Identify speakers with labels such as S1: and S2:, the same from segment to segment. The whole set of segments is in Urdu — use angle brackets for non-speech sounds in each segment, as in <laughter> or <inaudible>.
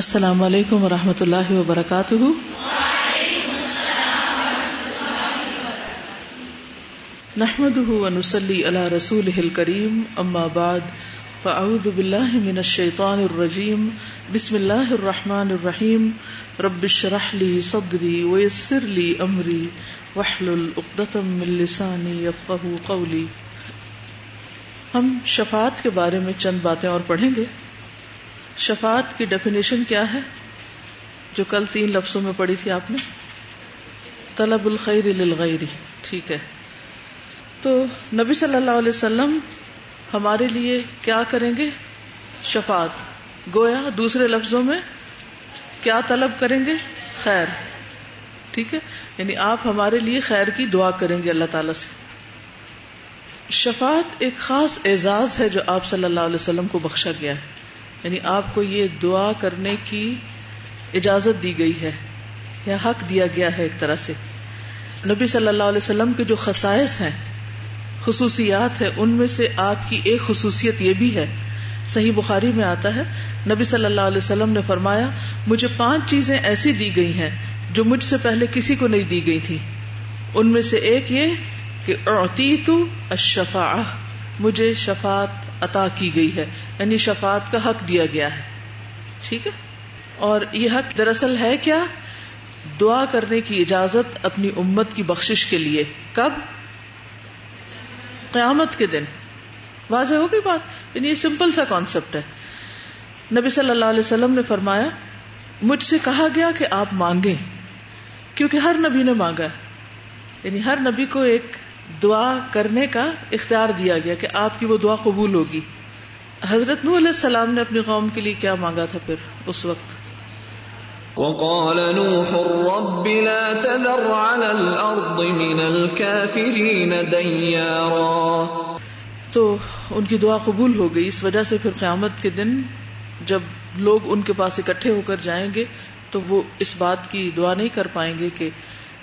S1: السلام علیکم و رحمۃ اللہ وبرکاتہ۔ نحمد ونسلی علی رسول کریم اما بعد، فاعوذ باللہ من الشیطان الرجیم، بسم اللہ الرحمن الرحیم۔ رب اشرح لی صدری ویسر لی امری، واحلل عقدۃ من لسانی یفقهوا قولی۔ ہم شفاعت کے بارے میں چند باتیں اور پڑھیں گے۔ شفاعت کی ڈیفینیشن کیا ہے؟ جو کل تین لفظوں میں پڑھی تھی آپ نے۔ طلب الخیر للغیر، ٹھیک ہے۔ تو نبی صلی اللہ علیہ وسلم ہمارے لیے کیا کریں گے؟ شفاعت۔ گویا دوسرے لفظوں میں کیا طلب کریں گے؟ خیر۔ ٹھیک ہے؟ یعنی آپ ہمارے لیے خیر کی دعا کریں گے اللہ تعالی سے۔ شفاعت ایک خاص اعزاز ہے جو آپ صلی اللہ علیہ وسلم کو بخشا گیا ہے۔ یعنی آپ کو یہ دعا کرنے کی اجازت دی گئی ہے یا حق دیا گیا ہے ایک طرح سے۔ نبی صلی اللہ علیہ وسلم کے جو خصائص ہیں، خصوصیات ہے ان میں سے آپ کی ایک خصوصیت یہ بھی ہے۔ صحیح بخاری میں آتا ہے، نبی صلی اللہ علیہ وسلم نے فرمایا، مجھے پانچ چیزیں ایسی دی گئی ہیں جو مجھ سے پہلے کسی کو نہیں دی گئی تھی۔ ان میں سے ایک یہ کہ اعطیت الشفاعہ۔ مجھے شفاعت عطا کی گئی ہے یعنی شفاعت کا حق دیا گیا ہے۔ ٹھیک ہے؟ اور یہ حق دراصل ہے کیا؟ دعا کرنے کی اجازت اپنی امت کی بخشش کے لیے۔ کب؟ قیامت کے دن۔ واضح ہو گئی بات؟ یعنی یہ سمپل سا کانسیپٹ ہے۔ نبی صلی اللہ علیہ وسلم نے فرمایا، مجھ سے کہا گیا کہ آپ مانگیں، کیونکہ ہر نبی نے مانگا یعنی ہر نبی کو ایک دعا کرنے کا اختیار دیا گیا کہ آپ کی وہ دعا قبول ہوگی۔ حضرت نو علیہ السلام نے اپنی قوم کے لیے کیا مانگا تھا پھر اس وقت؟
S2: وقال نوح رب لا تذر على الارض من الكافرين ديارا۔
S1: تو ان کی دعا قبول ہو گئی۔ اس وجہ سے پھر قیامت کے دن جب لوگ ان کے پاس اکٹھے ہو کر جائیں گے تو وہ اس بات کی دعا نہیں کر پائیں گے کہ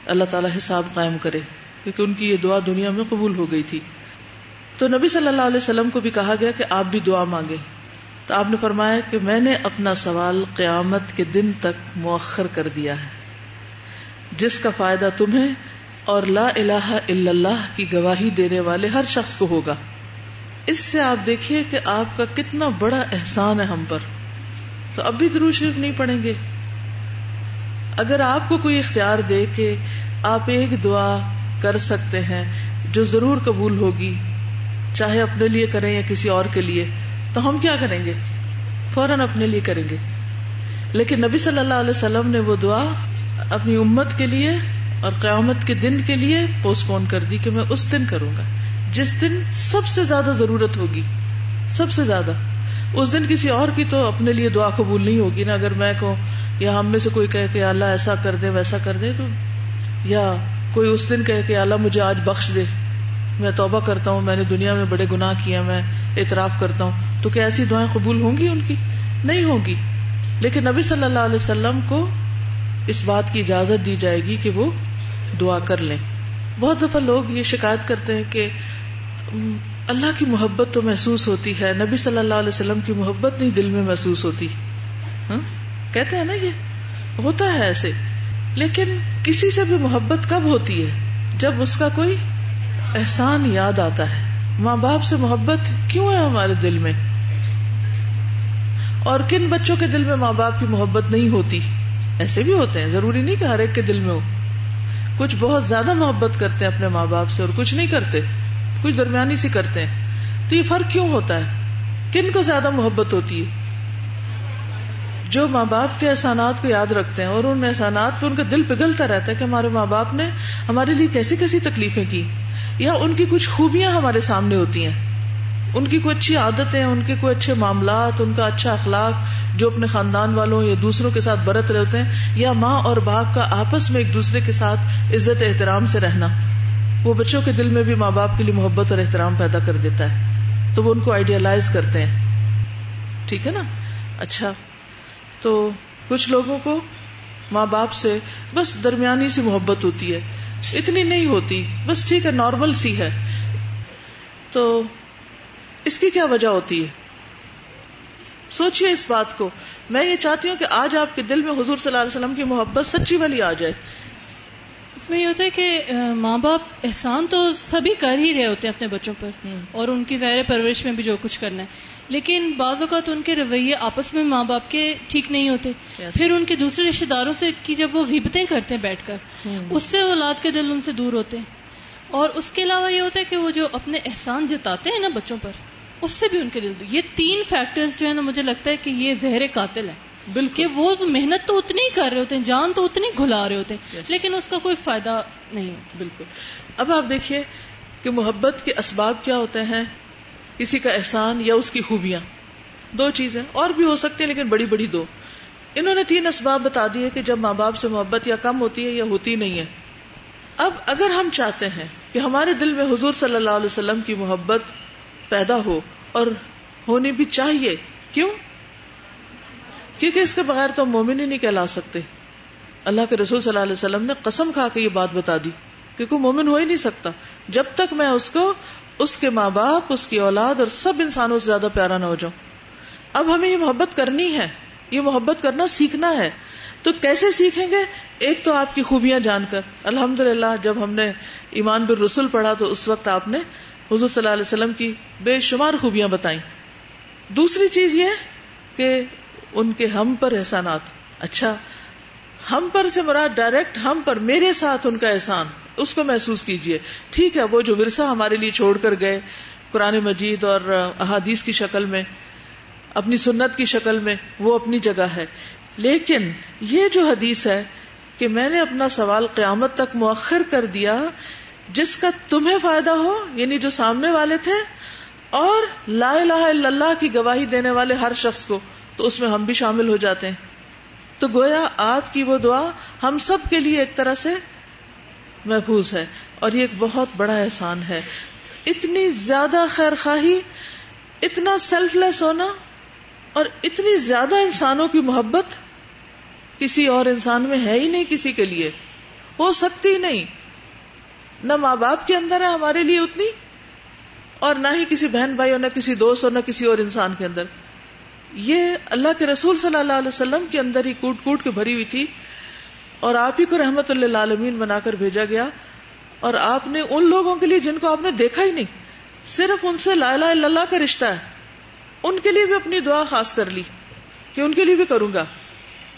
S1: اللہ تعالی حساب قائم کرے۔ کیونکہ ان کی یہ دعا دنیا میں قبول ہو گئی تھی۔ تو نبی صلی اللہ علیہ وسلم کو بھی کہا گیا کہ آپ بھی دعا مانگے تو آپ نے فرمایا کہ میں نے اپنا سوال قیامت کے دن تک مؤخر کر دیا ہے۔ جس کا فائدہ تمہیں اور لا الہ الا اللہ کی گواہی دینے والے ہر شخص کو ہوگا۔ اس سے آپ دیکھیے کہ آپ کا کتنا بڑا احسان ہے ہم پر۔ تو اب بھی درو شریف نہیں پڑھیں گے۔ اگر آپ کو کوئی اختیار دے کہ آپ ایک دعا کر سکتے ہیں، جو ضرور قبول ہوگی، چاہے اپنے لیے کریں یا کسی اور کے لیے، تو ہم کیا کریں گے؟ فوراً اپنے لیے کریں گے۔ لیکن نبی صلی اللہ علیہ وسلم نے وہ دعا اپنی امت کے لیے اور قیامت کے دن کے لیے پوسٹ پون کر دی کہ میں اس دن کروں گا۔ جس دن سب سے زیادہ ضرورت ہوگی، سب سے زیادہ۔ اس دن کسی اور کی تو اپنے لیے دعا قبول نہیں ہوگی نا۔ اگر میں کہوں، یا ہم میں سے کوئی کہے کہ اللہ ایسا کر دے، ویسا کر دے تو، یا کوئی اس دن کہے کہ اللہ مجھے آج بخش دے۔ میں توبہ کرتا ہوں، میں نے دنیا میں بڑے گناہ کیا میں اعتراف کرتا ہوں۔ تو کیا ایسی دعائیں قبول ہوں گی ان کی؟ نہیں ہوگی لیکن نبی صلی اللہ علیہ وسلم کو اس بات کی اجازت دی جائے گی کہ وہ دعا کر لیں۔ بہت دفعہ لوگ یہ شکایت کرتے ہیں کہ اللہ کی محبت تو محسوس ہوتی ہے، نبی صلی اللہ علیہ وسلم کی محبت نہیں دل میں محسوس ہوتی۔ ہاں؟ کہتے ہیں نا یہ؟ ہوتا ہے ایسے۔ لیکن کسی سے بھی محبت کب ہوتی ہے؟ جب اس کا کوئی احسان یاد آتا ہے۔ ماں باپ سے محبت کیوں ہے ہمارے دل میں؟ اور کن بچوں کے دل میں ماں باپ کی محبت نہیں ہوتی؟ ایسے بھی ہوتے ہیں۔ ضروری نہیں کہ ہر ایک کے دل میں ہو۔ کچھ بہت زیادہ محبت کرتے ہیں اپنے ماں باپ سے اور کچھ نہیں کرتے۔ کچھ درمیانی سی کرتے ہیں۔ تو یہ فرق کیوں ہوتا ہے؟ کن کو زیادہ محبت ہوتی ہے؟ جو ماں باپ کے احسانات کو یاد رکھتے ہیں اور ان احسانات پہ ان کا دل پگھلتا رہتا ہے کہ ہمارے ماں باپ نے ہمارے لیے کیسی کیسی تکلیفیں کی یا ان کی کچھ خوبیاں ہمارے سامنے ہوتی ہیں۔ ان کی کوئی اچھی عادتیں، ان کے کوئی اچھے معاملات، ان کا اچھا اخلاق جو اپنے خاندان والوں یا دوسروں کے ساتھ برت رہتے ہیں یا ماں اور باپ کا آپس میں ایک دوسرے کے ساتھ عزت احترام سے رہنا۔ وہ بچوں کے دل میں بھی ماں باپ کے لیے محبت اور احترام پیدا کر دیتا ہے۔ تو وہ ان کو آئیڈیالائز کرتے ہیں۔ ٹھیک ہے نا؟ اچھا۔ تو کچھ لوگوں کو ماں باپ سے بس درمیانی سی محبت ہوتی ہے۔ اتنی نہیں ہوتی، بس ٹھیک ہے، نارمل سی ہے۔ تو اس کی کیا وجہ ہوتی ہے؟ سوچئے اس بات کو۔ میں یہ چاہتی ہوں کہ آج آپ کے دل میں حضور صلی اللہ علیہ وسلم کی محبت سچی والی آ جائے۔
S3: اس میں یہ ہوتا ہے کہ ماں باپ احسان تو سبھی کر ہی رہے ہوتے ہیں اپنے بچوں پر اور ان کی ظاہر پرورش میں بھی جو کچھ کرنا ہے۔ لیکن بعض اوقات ان کے رویے آپس میں ماں باپ کے ٹھیک نہیں ہوتے۔ پھر ان کے دوسرے رشتے داروں سے کی جب وہ غیبتیں کرتے ہیں بیٹھ کر اس سے اولاد کے دل ان سے دور ہوتے ہیں۔ اور اس کے علاوہ یہ ہوتا ہے کہ وہ جو اپنے احسان جتاتے ہیں نا بچوں پر اس سے بھی ان کے دل دور۔ یہ تین فیکٹرز جو ہے نا مجھے لگتا ہے کہ یہ زہر قاتل ہے۔ بالکل. وہ محنت تو اتنی کر رہے ہوتے ہیں جان تو اتنی گھلا رہے ہوتے ہیں لیکن اس کا کوئی فائدہ نہیں
S1: بالکل۔ اب آپ دیکھیے کہ محبت کے اسباب کیا ہوتے ہیں کسی کا احسان یا اس کی خوبیاں۔ دو چیزیں اور بھی ہو سکتی ہیں لیکن بڑی بڑی دو۔ انہوں نے تین اسباب بتا دیے کہ جب ماں باپ سے محبت یا کم ہوتی ہے یا ہوتی نہیں ہے۔ اب اگر ہم چاہتے ہیں کہ ہمارے دل میں حضور صلی اللہ علیہ وسلم کی محبت پیدا ہو اور ہونی بھی چاہیے کیوں؟ کیونکہ اس کے بغیر تو مومن ہی نہیں کہلا سکتے۔ اللہ کے رسول صلی اللہ علیہ وسلم نے قسم کھا کے یہ بات بتا دی کیونکہ مومن ہو ہی نہیں سکتا۔ جب تک میں اس کو، اس کے ماں باپ، اس کی اولاد اور سب انسانوں سے زیادہ پیارا نہ ہو جاؤں۔ اب ہمیں یہ محبت کرنی ہے۔ یہ محبت کرنا سیکھنا ہے۔ تو کیسے سیکھیں گے؟ ایک تو آپ کی خوبیاں جان کر۔ الحمد للہ جب ہم نے ایمان بر رسول پڑھا تو اس وقت آپ نے حضور صلی اللہ علیہ وسلم کی بے شمار خوبیاں بتائیں۔ دوسری چیز یہ کہ ان کے ہم پر احسانات۔ اچھا ہم پر سے مراد ڈائریکٹ ہم پر، میرے ساتھ ان کا احسان، اس کو محسوس کیجیے۔ ٹھیک ہے، وہ جو ورثہ ہمارے لیے چھوڑ کر گئے قرآن مجید اور احادیث کی شکل میں، اپنی سنت کی شکل میں، وہ اپنی جگہ ہے۔ لیکن یہ جو حدیث ہے کہ میں نے اپنا سوال قیامت تک مؤخر کر دیا، جس کا تمہیں فائدہ ہو یعنی جو سامنے والے تھے، اور لا الہ الا اللہ کی گواہی دینے والے ہر شخص کو تو اس میں ہم بھی شامل ہو جاتے ہیں۔ تو گویا آپ کی وہ دعا ہم سب کے لیے ایک طرح سے محفوظ ہے اور یہ ایک بہت بڑا احسان ہے۔ اتنی زیادہ خیر خواہی، اتنا سیلف لیس ہونا اور اتنی زیادہ انسانوں کی محبت کسی اور انسان میں ہے ہی نہیں کسی کے لیے۔ ہو سکتی نہیں۔ نہ ماں باپ کے اندر ہے ہمارے لیے اتنی اور نہ ہی کسی بہن بھائی اور نہ کسی دوست اور نہ کسی اور انسان کے اندر۔ یہ اللہ کے رسول صلی اللہ علیہ وسلم کے اندر ہی کوٹ کوٹ کے بھری ہوئی تھی اور آپ ہی کو رحمت اللہ عالمین بنا کر بھیجا گیا اور آپ نے ان لوگوں کے لیے جن کو آپ نے دیکھا ہی نہیں، صرف ان سے لا الہ الا اللہ کا رشتہ ہے۔ ان کے لیے بھی اپنی دعا خاص کر لی کہ ان کے لیے بھی کروں گا۔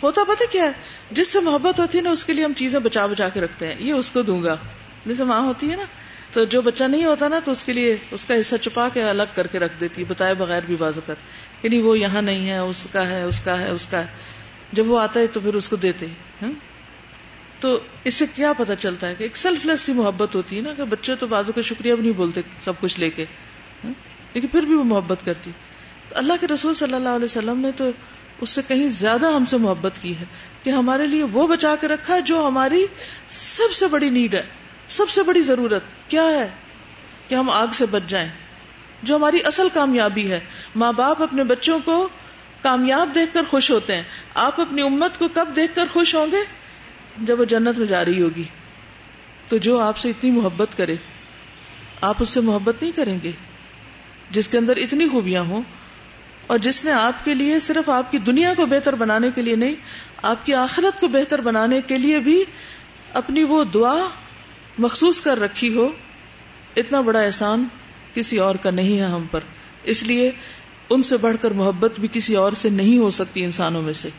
S1: ہوتا پتہ کیا ہے، جس سے محبت ہوتی ہے نا، اس کے لیے ہم چیزیں بچا بچا کے رکھتے ہیں۔ یہ اس کو دوں گا۔ جیسے ماں ہوتی ہے نا، تو جو بچہ نہیں ہوتا نا، تو اس کے لیے اس کا حصہ چھپا کے الگ کر کے رکھ دیتی ہے، بتائے بغیر بھی بازو کر۔ یعنی وہ یہاں نہیں ہے، اس کا ہے، اس کا ہے، اس کا ہے۔ جب وہ آتا ہے تو پھر اس کو دیتے تو اس سے کیا پتا چلتا ہے کہ ایک سیلف لیس سی محبت ہوتی ہے نا، کہ بچے تو بازو کا شکریہ بھی نہیں بولتے سب کچھ لے کے لیکن پھر بھی وہ محبت کرتی۔ تو اللہ کے رسول صلی اللہ علیہ وسلم نے تو اس سے کہیں زیادہ ہم سے محبت کی ہے کہ ہمارے لیے وہ بچا کے رکھا جو ہماری سب سے بڑی نیڈ ہے، سب سے بڑی ضرورت۔ کیا ہے؟ کہ ہم آگ سے بچ جائیں۔ جو ہماری اصل کامیابی ہے۔ ماں باپ اپنے بچوں کو کامیاب دیکھ کر خوش ہوتے ہیں۔ آپ اپنی امت کو کب دیکھ کر خوش ہوں گے؟ جب وہ جنت میں جا رہی ہوگی۔ تو جو آپ سے اتنی محبت کرے، آپ اس سے محبت نہیں کریں گے۔ جس کے اندر اتنی خوبیاں ہوں، اور جس نے آپ کے لیے صرف آپ کی دنیا کو بہتر بنانے کے لیے نہیں، آپ کی آخرت کو بہتر بنانے کے لیے بھی اپنی وہ دعا مخصوص کر رکھی ہو، اتنا بڑا احسان کسی اور کا نہیں ہے ہم پر۔ اس لیے ان سے بڑھ کر محبت بھی کسی اور سے نہیں ہو سکتی انسانوں میں سے۔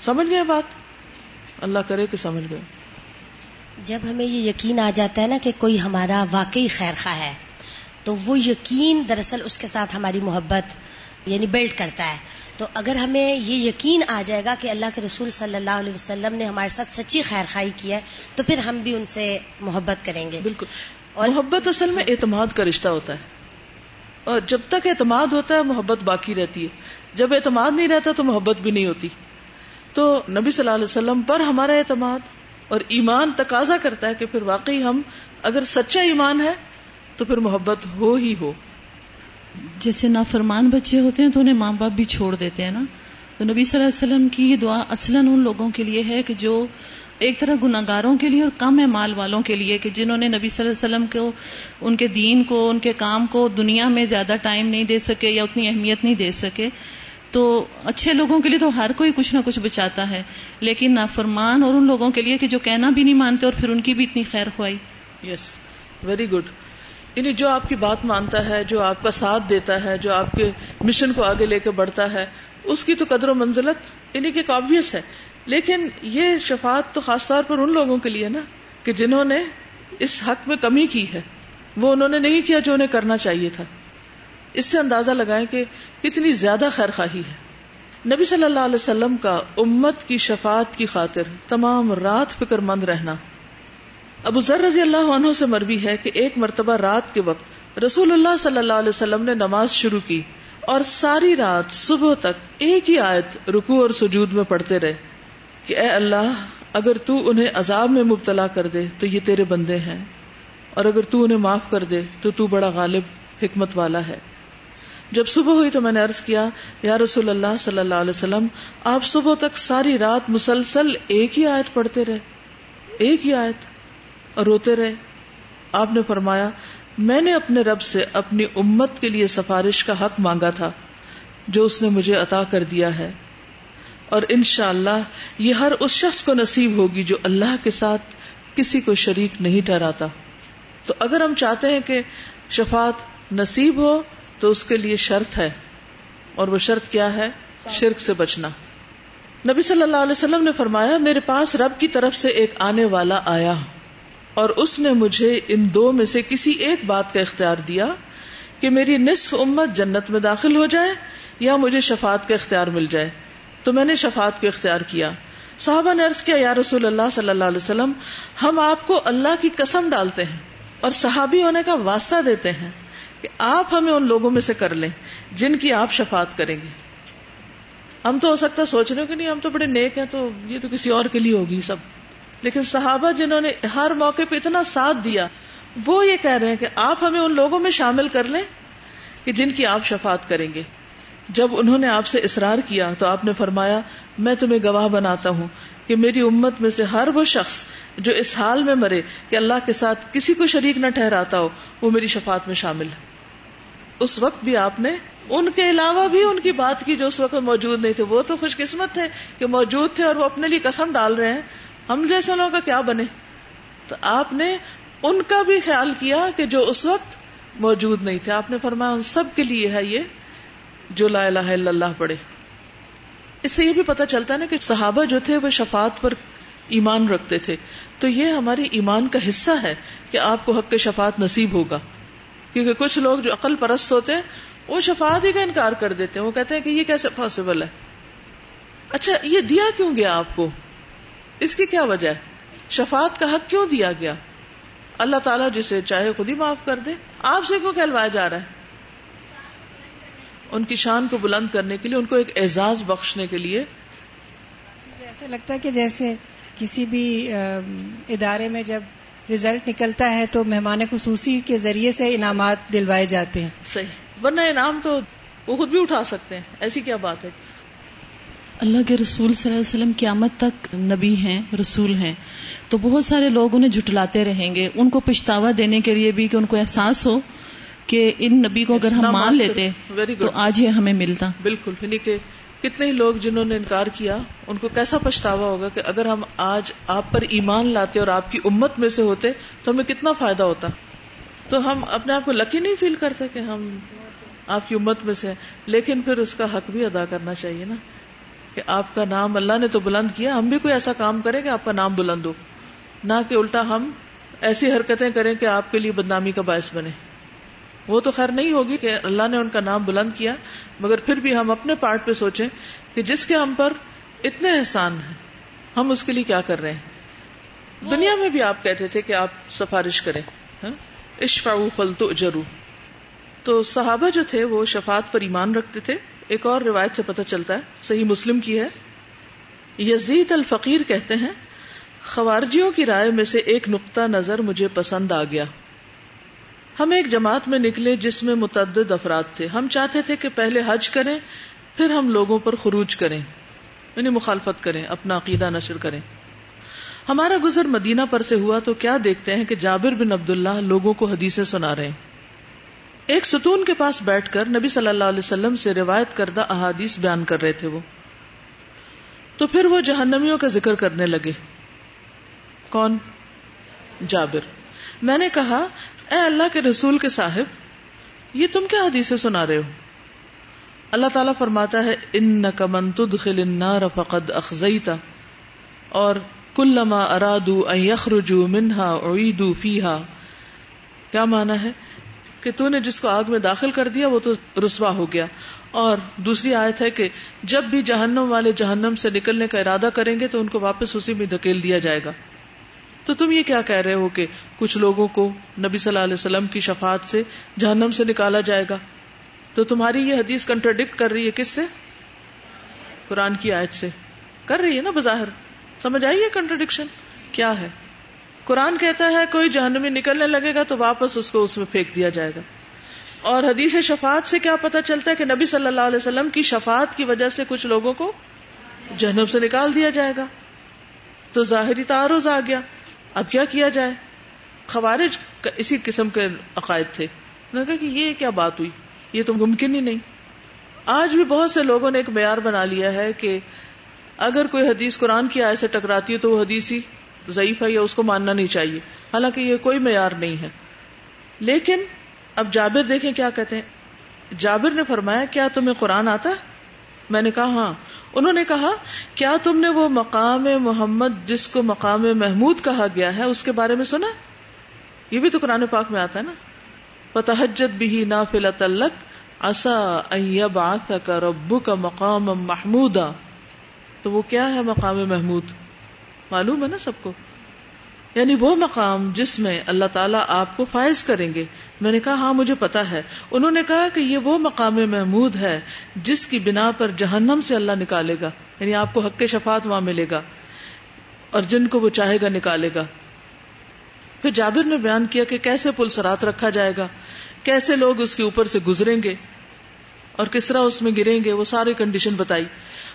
S1: سمجھ گئے بات؟ اللہ کرے کہ سمجھ گئے۔
S4: جب ہمیں یہ یقین آ جاتا ہے نا کہ کوئی ہمارا واقعی خیر خواہ ہے تو وہ یقین دراصل اس کے ساتھ ہماری محبت یعنی بلڈ کرتا ہے۔ تو اگر ہمیں یہ یقین آ جائے گا کہ اللہ کے رسول صلی اللہ علیہ وسلم نے ہمارے ساتھ سچی خیر خائی کی ہے تو پھر ہم بھی ان سے محبت کریں گے۔
S1: بالکل۔ اور محبت اصل میں اعتماد کا رشتہ ہوتا ہے۔ اور جب تک اعتماد ہوتا ہے، محبت باقی رہتی ہے۔ جب اعتماد نہیں رہتا تو محبت بھی نہیں ہوتی۔ تو نبی صلی اللہ علیہ وسلم پر ہمارا اعتماد اور ایمان تقاضا کرتا ہے کہ پھر واقعی ہم اگر سچا ایمان ہے تو پھر محبت ہو ہی ہو۔
S5: جیسے نافرمان بچے ہوتے ہیں تو انہیں ماں باپ بھی چھوڑ دیتے ہیں نا۔ تو نبی صلی اللہ علیہ وسلم کی یہ دعا اصلاً ان لوگوں کے لیے ہے کہ جو ایک طرح گناگاروں کے لیے اور کم ہے مال والوں کے لیے کہ جنہوں نے نبی صلی اللہ علیہ وسلم کو، ان کے دین کو، ان کے کام کو دنیا میں زیادہ ٹائم نہیں دے سکے یا اتنی اہمیت نہیں دے سکے۔ تو اچھے لوگوں کے لیے تو ہر کوئی کچھ نہ کچھ بچاتا ہے، لیکن نافرمان اور ان لوگوں کے لیے کہ جو کہنا بھی نہیں مانتے اور پھر ان کی بھی اتنی خیر خواہی۔
S1: یس ویری گڈ یعنی جو آپ کی بات مانتا ہے، جو آپ کا ساتھ دیتا ہے، جو آپ کے مشن کو آگے لے کے بڑھتا ہے، اس کی تو قدر و منزلت یعنی کہ ایک آبیس ہے۔ لیکن یہ شفاعت تو خاص طور پر ان لوگوں کے لیے نا کہ جنہوں نے اس حق میں کمی کی ہے، وہ انہوں نے نہیں کیا جو انہیں کرنا چاہیے تھا۔ اس سے اندازہ لگائیں کہ کتنی زیادہ خیر خواہی ہے۔ نبی صلی اللہ علیہ وسلم کا امت کی شفاعت کی خاطر تمام رات فکر مند رہنا۔ ابو ذر رضی اللہ عنہ سے مروی ہے کہ ایک مرتبہ رات کے وقت رسول اللہ صلی اللہ علیہ وسلم نے نماز شروع کی اور ساری رات صبح تک ایک ہی آیت رکو اور سجود میں پڑھتے رہے۔ کہ اے اللہ، اگر تو انہیں عذاب میں مبتلا کر دے، تو یہ تیرے بندے ہیں۔ اور اگر تو انہیں معاف کر دے، تو تو بڑا غالب، حکمت والا ہے۔ جب صبح ہوئی تو میں نے عرض کیا، یا رسول اللہ صلی اللہ علیہ وسلم، آپ صبح تک ساری رات مسلسل ایک ہی آیت پڑھتے رہے، ایک ہی آیت، اور روتے رہے۔ آپ نے فرمایا، میں نے اپنے رب سے اپنی امت کے لیے سفارش کا حق مانگا تھا، جو اس نے مجھے عطا کر دیا ہے۔ اور انشاءاللہ اللہ یہ ہر اس شخص کو نصیب ہوگی جو اللہ کے ساتھ کسی کو شریک نہیں ٹھہراتا۔ تو اگر ہم چاہتے ہیں کہ شفات نصیب ہو، تو اس کے لیے شرط ہے۔ اور وہ شرط کیا ہے؟ شرک سے بچنا۔ نبی صلی اللہ علیہ وسلم نے فرمایا، میرے پاس رب کی طرف سے ایک آنے والا آیا۔ اور اس نے مجھے ان دو میں سے کسی ایک بات کا اختیار دیا کہ میری نصف امت جنت میں داخل ہو جائے یا مجھے شفات کا اختیار مل جائے۔ تو میں نے شفات کو اختیار کیا۔ صحابہ نے عرض کیا، یا رسول اللہ صلی اللہ علیہ وسلم، ہم آپ کو اللہ کی قسم ڈالتے ہیں اور صحابی ہونے کا واسطہ دیتے ہیں کہ آپ ہمیں ان لوگوں میں سے کر لیں جن کی آپ شفات کریں گے۔ ہم تو ہو سکتا سوچ رہے کہ نہیں، ہم تو بڑے نیک ہیں، تو یہ تو کسی اور کے لیے ہوگی سب۔ لیکن صحابہ جنہوں نے ہر موقع پہ اتنا ساتھ دیا، وہ یہ کہہ رہے ہیں کہ آپ ہمیں ان لوگوں میں شامل کر لیں کہ جن کی آپ شفات کریں گے۔ جب انہوں نے آپ سے اصرار کیا تو آپ نے فرمایا، میں تمہیں گواہ بناتا ہوں کہ میری امت میں سے ہر وہ شخص جو اس حال میں مرے کہ اللہ کے ساتھ کسی کو شریک نہ ٹھہراتا ہو، وہ میری شفات میں شامل ہے۔ اس وقت بھی آپ نے ان کے علاوہ بھی ان کی بات کی جو اس وقت موجود نہیں تھے۔ وہ تو خوش قسمت تھے کہ موجود تھے اور وہ اپنے لیے قسم ڈال رہے ہیں۔ ہم جیسے لوگوں کا کیا بنے؟ تو آپ نے ان کا بھی خیال کیا کہ جو اس وقت موجود نہیں تھے۔ آپ نے فرمایا، ان سب کے لیے ہے یہ جو لا الہ الا اللہ پڑھے۔ اس سے یہ بھی پتا چلتا ہے نا کہ صحابہ جو تھے وہ شفات پر ایمان رکھتے تھے۔ تو یہ ہماری ایمان کا حصہ ہے کہ آپ کو حق شفات نصیب ہوگا۔ کیونکہ کچھ لوگ جو عقل پرست ہوتے ہیں، وہ شفات ہی کا انکار کر دیتے ہیں۔ وہ کہتے ہیں کہ یہ کیسے پاسبل ہے؟ اچھا یہ دیا کیوں گیا آپ کو؟ اس کی کیا وجہ ہے؟ شفات کا حق کیوں دیا گیا؟ اللہ تعالیٰ جسے چاہے خود ہی معاف کر دے۔ آپ سے کیوں کہلوایا جا رہا ہے؟ ان کی شان کو بلند کرنے کے لیے ان کو ایک اعزاز بخشنے کے لیے۔
S6: ایسا لگتا ہے کہ جیسے کسی بھی ادارے میں جب ریزلٹ نکلتا ہے تو مہمان خصوصی کے ذریعے سے انعامات دلوائے جاتے ہیں۔
S1: صحیح۔ ورنہ انعام تو وہ خود بھی اٹھا سکتے ہیں۔ ایسی کیا بات ہے؟
S5: اللہ کے رسول صلی اللہ علیہ وسلم قیامت تک نبی ہیں رسول ہیں۔ تو بہت سارے لوگ انہیں جٹلاتے رہیں گے ان کو پچھتاوا دینے کے لیے بھی کہ ان کو احساس ہو۔ کہ ان نبی کو اگر ہم مان لیتے تو آج یہ ہمیں ملتا۔
S1: بالکل یعنی کہ کتنے ہی لوگ جنہوں نے انکار کیا ان کو کیسا پچھتاوا ہوگا کہ اگر ہم آج آپ پر ایمان لاتے اور آپ کی امت میں سے ہوتے تو ہمیں کتنا فائدہ ہوتا؟ تو ہم اپنے آپ کو لکی نہیں فیل کرتے کہ ہم آپ کی امت میں سے لیکن پھر اس کا حق بھی ادا کرنا چاہیے نا کہ آپ کا نام اللہ نے تو بلند کیا ہم بھی کوئی ایسا کام کریں کہ آپ کا نام بلند ہو نہ کہ الٹا ہم ایسی حرکتیں کریں کہ آپ کے لیے بدنامی کا باعث بنے۔ وہ تو خیر نہیں ہوگی کہ اللہ نے ان کا نام بلند کیا مگر پھر بھی ہم اپنے پارٹ پہ سوچیں کہ جس کے ہم پر اتنے احسان ہیں ہم اس کے لیے کیا کر رہے ہیں؟ دنیا میں بھی آپ کہتے تھے کہ آپ سفارش کریں اشفا فل تو جرو تو صحابہ جو تھے وہ شفات پر ایمان رکھتے تھے۔ ایک اور روایت سے پتہ چلتا ہے صحیح مسلم کی ہے۔ یزید الفقیر کہتے ہیں خوارجیوں کی رائے میں سے ایک نقطہ نظر مجھے پسند آ گیا۔ ہم ایک جماعت میں نکلے جس میں متعدد افراد تھے۔ ہم چاہتے تھے کہ پہلے حج کریں، پھر ہم لوگوں پر خروج کریں یعنی مخالفت کریں، اپنا عقیدہ نشر کریں۔ ہمارا گزر مدینہ پر سے ہوا تو کیا دیکھتے ہیں کہ جابر بن عبداللہ لوگوں کو حدیثیں سنا رہے ہیں۔ ایک ستون کے پاس بیٹھ کر نبی صلی اللہ علیہ وسلم سے روایت کردہ احادیث بیان کر رہے تھے وہ۔ تو پھر وہ جہنمیوں کا ذکر کرنے لگے۔ کون؟ جابر۔ میں نے کہا اے اللہ کے رسول کے صاحب، یہ تم کیا حدیث سنا رہے ہو؟ اللہ تعالیٰ فرماتا ہے ان کا منتد خل فقد اخذیتا اور کلما ارادو یخرجو منہا اعیدو فیہا۔ کیا مانا ہے؟ کہ تو نے جس کو آگ میں داخل کر دیا، وہ تو رسوا ہو گیا۔ اور دوسری آیت ہے کہ جب بھی جہنم والے جہنم سے نکلنے کا ارادہ کریں گے، تو ان کو واپس اسی میں دھکیل دیا جائے گا۔ تو تم یہ کیا کہہ رہے ہو کہ کچھ لوگوں کو نبی صلی اللہ علیہ وسلم کی شفاعت سے جہنم سے نکالا جائے گا؟ تو تمہاری یہ حدیث کنٹرڈکٹ کر رہی ہے کس سے؟ قرآن کی آیت سے۔ کر رہی ہے نا بظاہر۔ سمجھ آئیے کنٹرڈکشن کیا ہے؟ قرآن کہتا ہے کوئی جہنمی نکلنے لگے گا تو واپس اس کو اس میں پھینک دیا جائے گا۔ اور حدیث شفاعت سے کیا پتا چلتا ہے کہ نبی صلی اللہ علیہ وسلم کی شفاعت کی وجہ سے کچھ لوگوں کو جہنم سے نکال دیا جائے گا؟ تو ظاہری تعارض آ گیا۔ اب کیا کیا جائے؟ خوارج اسی قسم کے عقائد تھے۔ کہا کہ یہ کیا بات ہوئی؟ یہ تو ممکن ہی نہیں۔ آج بھی بہت سے لوگوں نے ایک معیار بنا لیا ہے کہ اگر کوئی حدیث قرآن کی آئے سے ٹکراتی ہے تو وہ حدیث ہی ضعیف ہے یا اس کو ماننا نہیں چاہیے۔ حالانکہ یہ کوئی معیار نہیں ہے۔ لیکن اب جابر دیکھیں کیا کہتے ہیں۔ جابر نے فرمایا، کیا تمہیں قرآن آتا؟ ہے میں نے کہا ہاں۔ انہوں نے کہا، کیا تم نے وہ مقام محمد جس کو مقام محمود کہا گیا ہے اس کے بارے میں سنا? یہ بھی تو قرآن پاک میں آتا ہے نا۔ فتحجت بھی نا فل تلک اصا ربو کا مقام محمود تو وہ کیا ہے مقام محمود؟ معلوم ہے نا سب کو؟ یعنی وہ مقام جس میں اللہ تعالیٰ آپ کو فائز کریں گے۔ میں نے کہا ہاں مجھے پتا ہے۔ انہوں نے کہا کہ یہ وہ مقام محمود ہے جس کی بنا پر جہنم سے اللہ نکالے گا۔ یعنی آپ کو حق شفات وہاں ملے گا اور جن کو وہ چاہے گا نکالے گا۔ پھر جابر نے بیان کیا کہ کیسے پل سرات رکھا جائے گا، کیسے لوگ اس کے اوپر سے گزریں گے۔ اور کس طرح اس میں گریں گے وہ ساری کنڈیشن بتائی۔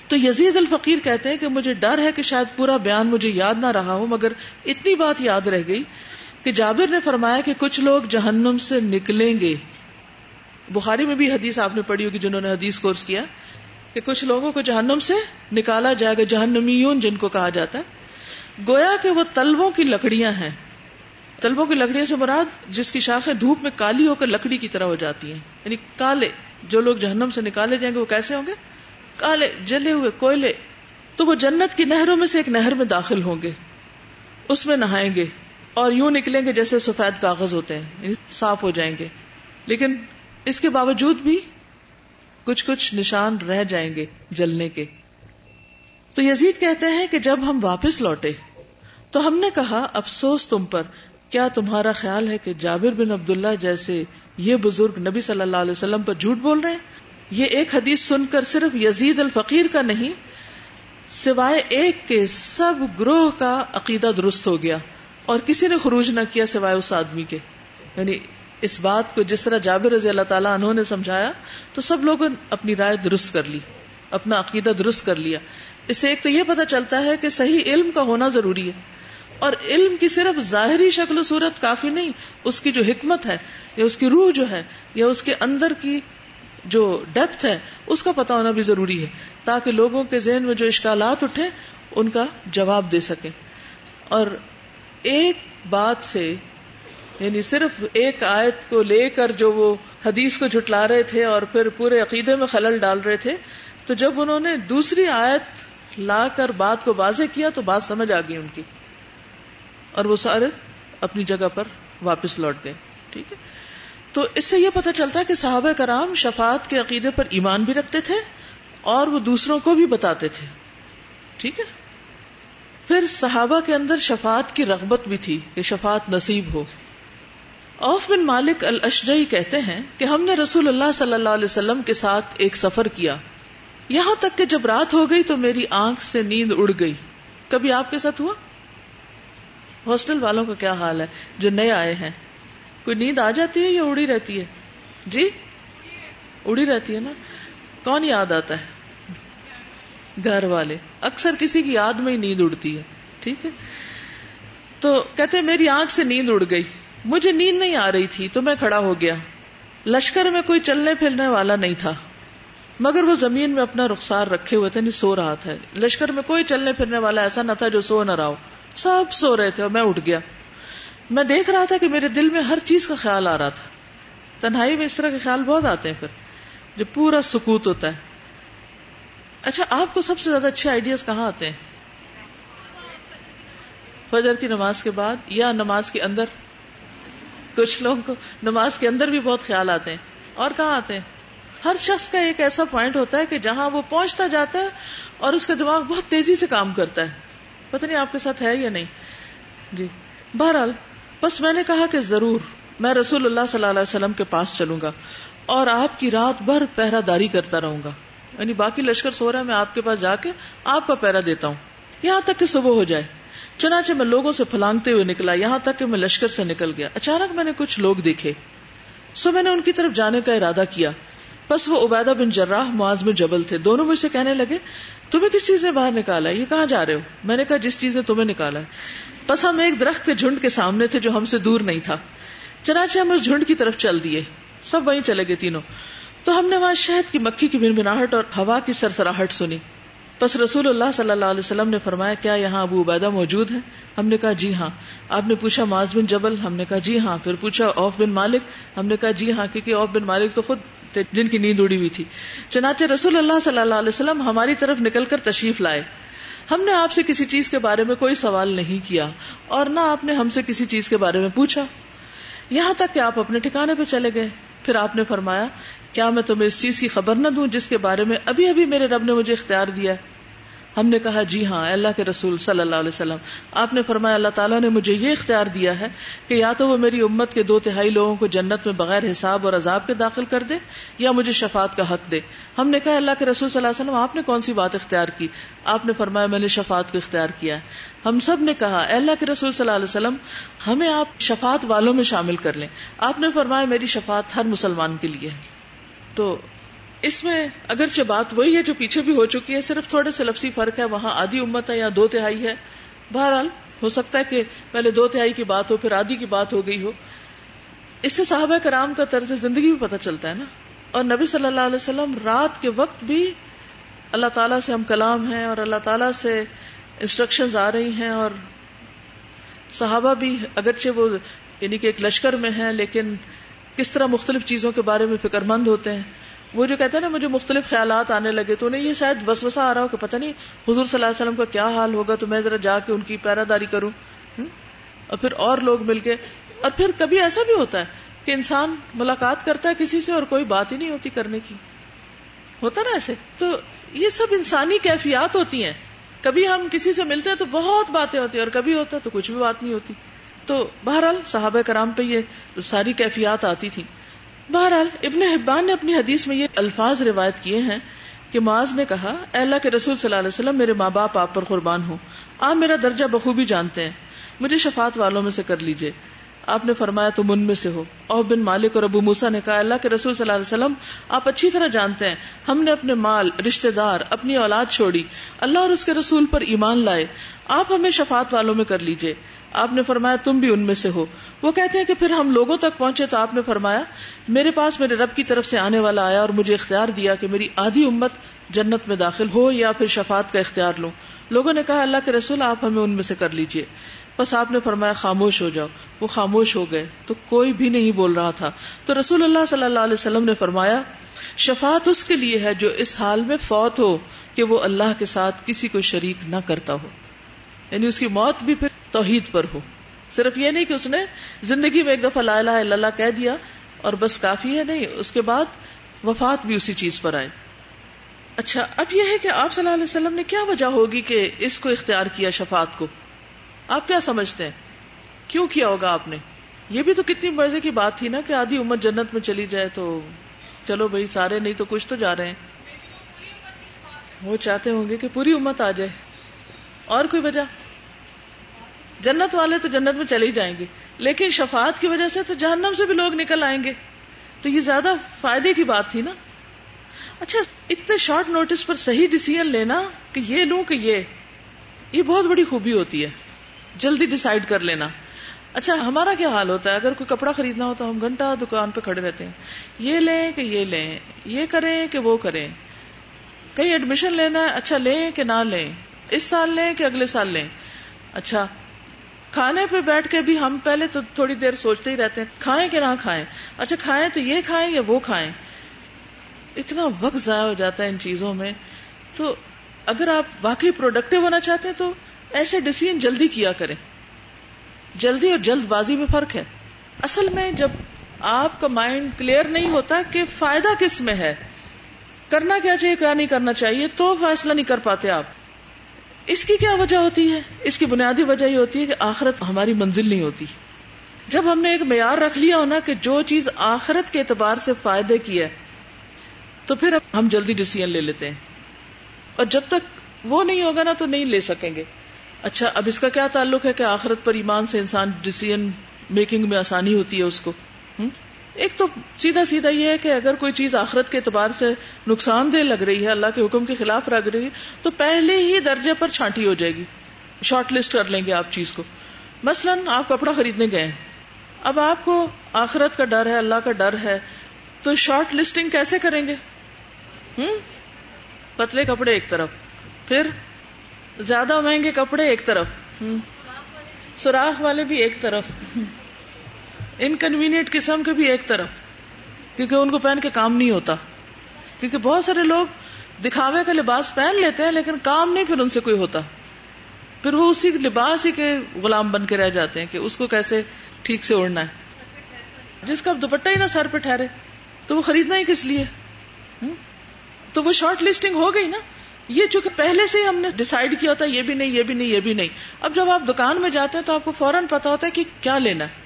S1: تو یزید الفقیر کہتے ہیں کہ مجھے ڈر ہے کہ شاید پورا بیان مجھے یاد نہ رہا ہو، مگر اتنی بات یاد رہ گئی کہ جابر نے فرمایا کہ کچھ لوگ جہنم سے نکلیں گے۔ بخاری میں بھی حدیث آپ نے پڑھی ہوگی جنہوں نے حدیث کورس کیا کہ کچھ لوگوں کو جہنم سے نکالا جائے گا، جہنمیون جن کو کہا جاتا ہے۔ گویا کہ وہ تلبوں کی لکڑیاں ہیں۔ تلبوں کی لکڑیوں سے مراد جس کی شاخیں دھوپ میں کالی ہو کر لکڑی کی طرح ہو جاتی ہیں یعنی کالے۔ جو لوگ جہنم سے نکالے جائیں گے وہ کیسے ہوں گے؟ کالے، جلے ہوئے کوئلے۔ تو وہ جنت کی نہروں میں سے ایک نہر میں داخل ہوں گے۔ اس میں نہائیں گے اور یوں نکلیں گے جیسے سفید کاغذ ہوتے ہیں یعنی صاف ہو جائیں گے۔ لیکن اس کے باوجود بھی کچھ کچھ نشان رہ جائیں گے جلنے کے۔ تو یزید کہتے ہیں کہ جب ہم واپس لوٹے تو ہم نے کہا، افسوس تم پر کیا تمہارا خیال ہے کہ جابر بن عبداللہ جیسے یہ بزرگ نبی صلی اللہ علیہ وسلم پر جھوٹ بول رہے ہیں؟ یہ ایک حدیث سن کر صرف یزید الفقیر کا نہیں، سوائے ایک کے سب گروہ کا عقیدہ درست ہو گیا اور کسی نے خروج نہ کیا سوائے اس آدمی کے۔ یعنی اس بات کو جس طرح جابر رضی اللہ تعالیٰ انہوں نے سمجھایا، تو سب لوگوں نے اپنی رائے درست کر لی، اپنا عقیدہ درست کر لیا۔ اس سے ایک تو یہ پتا چلتا ہے کہ صحیح علم کا ہونا ضروری ہے۔ اور علم کی صرف ظاہری شکل و صورت کافی نہیں، اس کی جو حکمت ہے، یا اس کی روح جو ہے، یا اس کے اندر کی جو ڈیپتھ ہے، اس کا پتا ہونا بھی ضروری ہے، تاکہ لوگوں کے ذہن میں جو اشکالات اٹھے ان کا جواب دے سکے اور ایک بات سے یعنی صرف ایک آیت کو لے کر جو وہ حدیث کو جھٹلا رہے تھے اور پھر پورے عقیدے میں خلل ڈال رہے تھے، تو جب انہوں نے دوسری آیت لا کر بات کو واضح کیا، تو بات سمجھ آ گئی ان کی۔ اور وہ سارے اپنی جگہ پر واپس لوٹ گئے، ٹھیک ہے؟ تو اس سے یہ پتا چلتا ہے کہ صحابہ کرام شفاعت کے عقیدے پر ایمان بھی رکھتے تھے اور وہ دوسروں کو بھی بتاتے تھے، ٹھیک ہے؟ پھر صحابہ کے اندر شفاعت کی رغبت بھی تھی کہ شفاعت نصیب ہو۔ اوف بن مالک الشجئی کہتے ہیں کہ ہم نے رسول اللہ صلی اللہ علیہ وسلم کے ساتھ ایک سفر کیا۔ یہاں تک کہ جب رات ہو گئی تو میری آنکھ سے نیند اڑ گئی۔ کبھی آپ کے ساتھ ہوا؟ ہاسٹل والوں کا کیا حال ہے؟ جو نئے آئے ہیں۔ کوئی نیند آ جاتی ہے یا اڑی رہتی ہے؟ جی؟ اڑی رہتی ہے نا۔ کون یاد آتا ہے؟ گھر والے۔ اکثر کسی کی یاد میں ہی نیند اڑتی ہے۔ ٹھیک ہے؟ تو کہتے میری آنکھ سے نیند اڑ گئی۔ مجھے نیند نہیں آ رہی تھی تو میں کھڑا ہو گیا۔ لشکر میں کوئی چلنے پھرنے والا نہیں تھا۔ مگر وہ زمین میں اپنا رخسار رکھے ہوئے تھے نہیں سو رہا تھا۔ لشکر میں کوئی چلنے پھرنے والا ایسا نہ تھا جو سو نہ رہا ہو۔ سب سو رہے تھے اور میں اٹھ گیا۔ میں دیکھ رہا تھا کہ میرے دل میں ہر چیز کا خیال آ رہا تھا۔ تنہائی میں اس طرح کے خیال بہت آتے ہیں پھر، جو پورا سکوت ہوتا ہے۔ اچھا آپ کو سب سے زیادہ اچھے آئیڈیاز کہاں آتے ہیں؟ فجر کی نماز کے بعد یا نماز کے اندر؟ کچھ لوگوں کو نماز کے اندر بھی بہت خیال آتے ہیں۔ اور کہاں آتے ہیں؟ ہر شخص کا ایک ایسا پوائنٹ ہوتا ہے کہ جہاں وہ پہنچتا جاتا ہے اور اس کا دماغ بہت تیزی سے کام کرتا ہے۔ پتہ نہیں آپ کے ساتھ ہے یا نہیں۔ جی۔ بہرحال، بس میں نے کہا کہ ضرور، میں رسول اللہ صلی اللہ علیہ وسلم کے پاس چلوں گا اور آپ کی رات بھر پہرا داری کرتا رہوں گا۔ یعنی باقی لشکر سو رہا ہے، میں آپ کے پاس جا کے آپ کا پہرا دیتا ہوں۔ یہاں تک کہ صبح ہو جائے۔ چنانچہ میں لوگوں سے پھلانگتے ہوئے نکلا، یہاں تک کہ میں لشکر سے نکل گیا۔ اچانک میں نے کچھ لوگ دیکھے۔ سو میں نے ان کی طرف جانے کا ارادہ کیا۔ بس وہ عبیدہ بن جراح، معاذ میں جبل تھے۔ دونوں مجھ سے کہنے لگے تمہیں کس چیز نے باہر نکالا ہے؟ یہ کہاں جا رہے ہو؟ میں نے کہا جس چیز نے تمہیں نکالا ہے۔ بس ہم ایک درخت کے جھنڈ کے سامنے تھے جو ہم سے دور نہیں تھا۔ چنانچہ ہم اس جھنڈ کی طرف چل دیے۔ سب وہیں چلے گئے تینوں۔ تو ہم نے وہاں شہد کی مکھی کی بنبناہٹ اور ہوا کی سرسراہٹ سنی۔ بس رسول اللہ صلی اللہ علیہ وسلم نے فرمایا، کیا یہاں ابو عبیدہ موجود ہے ہم نے کہا جی ہاں۔ آپ نے پوچھا معاذ بن جبل؟ ہم نے کہا جی ہاں۔ پھر پوچھا اوف بن مالک؟ ہم نے کہا جی ہاں کیونکہ اوف بن مالک تو خود تھے، جن کی نیند اڑی ہوئی تھی۔ چنانچہ رسول اللہ صلی اللہ علیہ وسلم ہماری طرف نکل کر تشریف لائے۔ ہم نے آپ سے کسی چیز کے بارے میں کوئی سوال نہیں کیا، اور نہ آپ نے ہم سے کسی چیز کے بارے میں پوچھا۔ یہاں تک کہ آپ اپنے ٹھکانے پہ چلے گئے۔ پھر آپ نے فرمایا، کیا میں تمہیں اس چیز کی خبر نہ دوں جس کے بارے میں ابھی ابھی میرے رب نے مجھے اختیار دیا ہم نے کہا جی ہاں اللہ کے رسول صلی اللہ علیہ وسلم، آپ نے فرمایا، اللہ تعالیٰ نے مجھے یہ اختیار دیا ہے کہ یا تو وہ میری امت کے دو تہائی لوگوں کو جنت میں بغیر حساب اور عذاب کے داخل کر دے یا مجھے شفات کا حق دے۔ ہم نے کہا اللہ کے رسول صلی اللہ علیہ وسلم، آپ نے کون سی بات اختیار کی؟ آپ نے فرمایا، میں نے شفات کو اختیار کیا ہم سب نے کہا اللہ کے رسول صلی اللہ علیہ وسلم، ہمیں آپ شفات والوں میں شامل کر لیں۔ آپ نے فرمایا، میری شفات ہر مسلمان کے لیے تو اس میں اگرچہ بات وہی ہے جو پیچھے بھی ہو چکی ہے، صرف تھوڑے سے لفظی فرق ہے، وہاں آدھی امت ہے یا دو تہائی ہے۔ بہرحال، ہو سکتا ہے کہ پہلے دو تہائی کی بات ہو، پھر آدھی کی بات ہو گئی ہو۔ اس سے صحابہ کرام کا طرز زندگی بھی پتہ چلتا ہے نا۔ اور نبی صلی اللہ علیہ وسلم رات کے وقت بھی اللہ تعالیٰ سے ہم کلام ہیں اور اللہ تعالیٰ سے انسٹرکشن آ رہی ہیں اور صحابہ بھی اگرچہ وہ یعنی کہ ایک لشکر میں ہیں، لیکن کس طرح مختلف چیزوں کے بارے میں فکر مند ہوتے ہیں۔ وہ جو کہتے ہیں نا، مجھے مختلف خیالات آنے لگے تو انہیں یہ شاید بس آ رہا ہو کہ پتہ نہیں حضور صلی اللہ علیہ وسلم کا کیا حال ہوگا، تو میں ذرا جا کے ان کی پیرا داری کروں اور پھر اور لوگ مل کے، اور پھر کبھی ایسا بھی ہوتا ہے کہ انسان ملاقات کرتا ہے کسی سے اور کوئی بات ہی نہیں ہوتی کرنے کی۔ ہوتا نا ایسے؟ تو یہ سب انسانی کیفیات ہوتی ہیں۔ کبھی ہم کسی سے ملتے ہیں تو بہت باتیں ہوتی ہیں، اور کبھی ہوتا تو کچھ بھی بات نہیں ہوتی۔ تو بہرحال صحابہ کرام پہ یہ ساری کیفیات آتی تھی بہرحال، ابن حبان نے اپنی حدیث میں یہ الفاظ روایت کیے ہیں کہ معاذ نے کہا، اے اللہ کے رسول صلی اللہ علیہ وسلم، میرے ماں باپ آپ پر قربان ہوں۔ آپ میرا درجہ بخوبی جانتے ہیں۔ مجھے شفات والوں میں سے کر لیجیے۔ آپ نے فرمایا، تم ان میں سے ہو۔ اور بن مالک اور ابو موسا نے کہا اللہ کے رسول صلی اللہ علیہ وسلم، آپ اچھی طرح جانتے ہیں۔ ہم نے اپنے مال رشتے دار، اپنی اولاد چھوڑی۔ اللہ اور اس کے رسول پر ایمان لائے۔ آپ ہمیں شفات والوں میں کر لیجیے۔ آپ نے فرمایا، تم بھی ان میں سے ہو۔ وہ کہتے ہیں کہ پھر ہم لوگوں تک پہنچے تو آپ نے فرمایا، میرے پاس میرے رب کی طرف سے آنے والا آیا اور مجھے اختیار دیا کہ میری آدھی امت جنت میں داخل ہو یا پھر شفات کا اختیار لوں۔ لوگوں نے کہا، اللہ کے رسول، آپ ہمیں ان میں سے کر لیجیے۔ بس آپ نے فرمایا، خاموش ہو جاؤ۔ وہ خاموش ہو گئے۔ تو کوئی بھی نہیں بول رہا تھا۔ تو رسول اللہ صلی اللہ علیہ وسلم نے فرمایا شفات اس کے لیے ہے جو اس حال میں فوت ہو کہ وہ اللہ کے ساتھ کسی کو شریک نہ کرتا ہو۔ یعنی اس کی موت بھی پھر توحید پر ہو۔ صرف یہ نہیں کہ اس نے زندگی میں ایک دفعہ لا الہ الا اللہ کہہ دیا اور بس کافی ہے، نہیں، اس کے بعد وفات بھی اسی چیز پر آئے اچھا اب یہ ہے کہ آپ صلی اللہ علیہ وسلم نے کیا وجہ ہوگی کہ اس کو اختیار کیا شفات کو؟ آپ کیا سمجھتے ہیں؟ کیوں کیا ہوگا آپ نے؟ یہ بھی تو کتنی مزے کی بات تھی نا کہ آدھی امت جنت میں چلی جائے تو چلو بھائی، سارے نہیں تو کچھ تو جا رہے ہیں۔ وہ چاہتے ہوں گے کہ پوری امت آ جائے۔ اور کوئی وجہ؟ جنت والے تو جنت میں چلے ہی جائیں گے۔ لیکن شفاعت کی وجہ سے تو جہنم سے بھی لوگ نکل آئیں گے۔ تو یہ زیادہ فائدے کی بات تھی نا۔ اچھا اتنے شارٹ نوٹس پر صحیح ڈسیزن لینا کہ یہ لوں کہ یہ یہ بہت بڑی خوبی ہوتی ہے۔ جلدی ڈسائڈ کر لینا۔ اچھا ہمارا کیا حال ہوتا ہے؟ اگر کوئی کپڑا خریدنا ہو تو ہم گھنٹہ دکان پہ کھڑے رہتے ہیں۔ یہ لیں کہ یہ لیں، یہ کریں کہ وہ کریں۔ کہیں ایڈمیشن لینا ہے اچھا لیں کہ نہ لیں۔ اس سال لیں کہ اگلے سال لیں۔ اچھا کھانے پہ بیٹھ کے بھی ہم پہلے تو تھوڑی دیر سوچتے ہی رہتے ہیں، کھائیں کہ نہ کھائیں؟ اچھا کھائیں تو یہ کھائیں یا وہ کھائیں؟ اتنا وقت ضائع ہو جاتا ہے ان چیزوں میں۔ تو اگر آپ واقعی پروڈکٹیو ہونا چاہتے ہیں تو ایسے ڈسیزن جلدی کیا کریں۔ جلدی اور جلد بازی میں فرق ہے۔ اصل میں جب آپ کا مائنڈ کلیئر نہیں ہوتا کہ فائدہ کس میں ہے، کرنا کیا چاہیے، کیا نہیں کرنا چاہیے، تو فیصلہ نہیں کر پاتے آپ۔ اس کی کیا وجہ ہوتی ہے؟ اس کی بنیادی وجہ یہ ہوتی ہے کہ آخرت ہماری منزل نہیں ہوتی۔ جب ہم نے ایک معیار رکھ لیا ہونا کہ جو چیز آخرت کے اعتبار سے فائدے کی ہے، تو پھر ہم جلدی ڈسیزن لے لیتے ہیں۔ اور جب تک وہ نہیں ہوگا نا تو نہیں لے سکیں گے۔ اچھا اب اس کا کیا تعلق ہے کہ آخرت پر ایمان سے انسان ڈسیزن میکنگ میں آسانی ہوتی ہے اس کو؟ ایک تو سیدھا سیدھا یہ ہے کہ اگر کوئی چیز آخرت کے اعتبار سے نقصان دہ لگ رہی ہے، اللہ کے حکم کے خلاف لگ رہی ہے، تو پہلے ہی درجے پر چھانٹی ہو جائے گی۔ شارٹ لسٹ کر لیں گے آپ چیز کو۔ مثلاً آپ کپڑا خریدنے گئے اب آپ کو آخرت کا ڈر ہے، اللہ کا ڈر ہے، تو شارٹ لسٹنگ کیسے کریں گے؟ ہوں پتلے کپڑے ایک طرف، پھر زیادہ مہنگے کپڑے ایک طرف۔ سوراخ والے بھی ایک طرف۔ انکنوینئنٹ قسم کے بھی ایک طرف، کیونکہ ان کو پہن کے کام نہیں ہوتا۔ کیونکہ بہت سارے لوگ دکھاوے کا لباس پہن لیتے ہیں، لیکن کام نہیں پھر ان سے کوئی ہوتا۔ پھر وہ اسی لباس ہی کے غلام بن کے رہ جاتے ہیں کہ اس کو کیسے ٹھیک سے اڑنا ہے۔ جس کا دوپٹہ ہی نہ سر پہ ٹھہرے، تو وہ خریدنا ہی کس لیے؟ تو وہ شارٹ لسٹنگ ہو گئی نا۔ یہ چونکہ پہلے سے ہی ہم نے ڈسائڈ کیا ہوتا ہے، یہ بھی نہیں، یہ بھی نہیں، یہ بھی نہیں۔ اب جب آپ دکان میں جاتے ہیں تو آپ کو فوراً پتا ہوتا ہے کہ کیا لینا ہے۔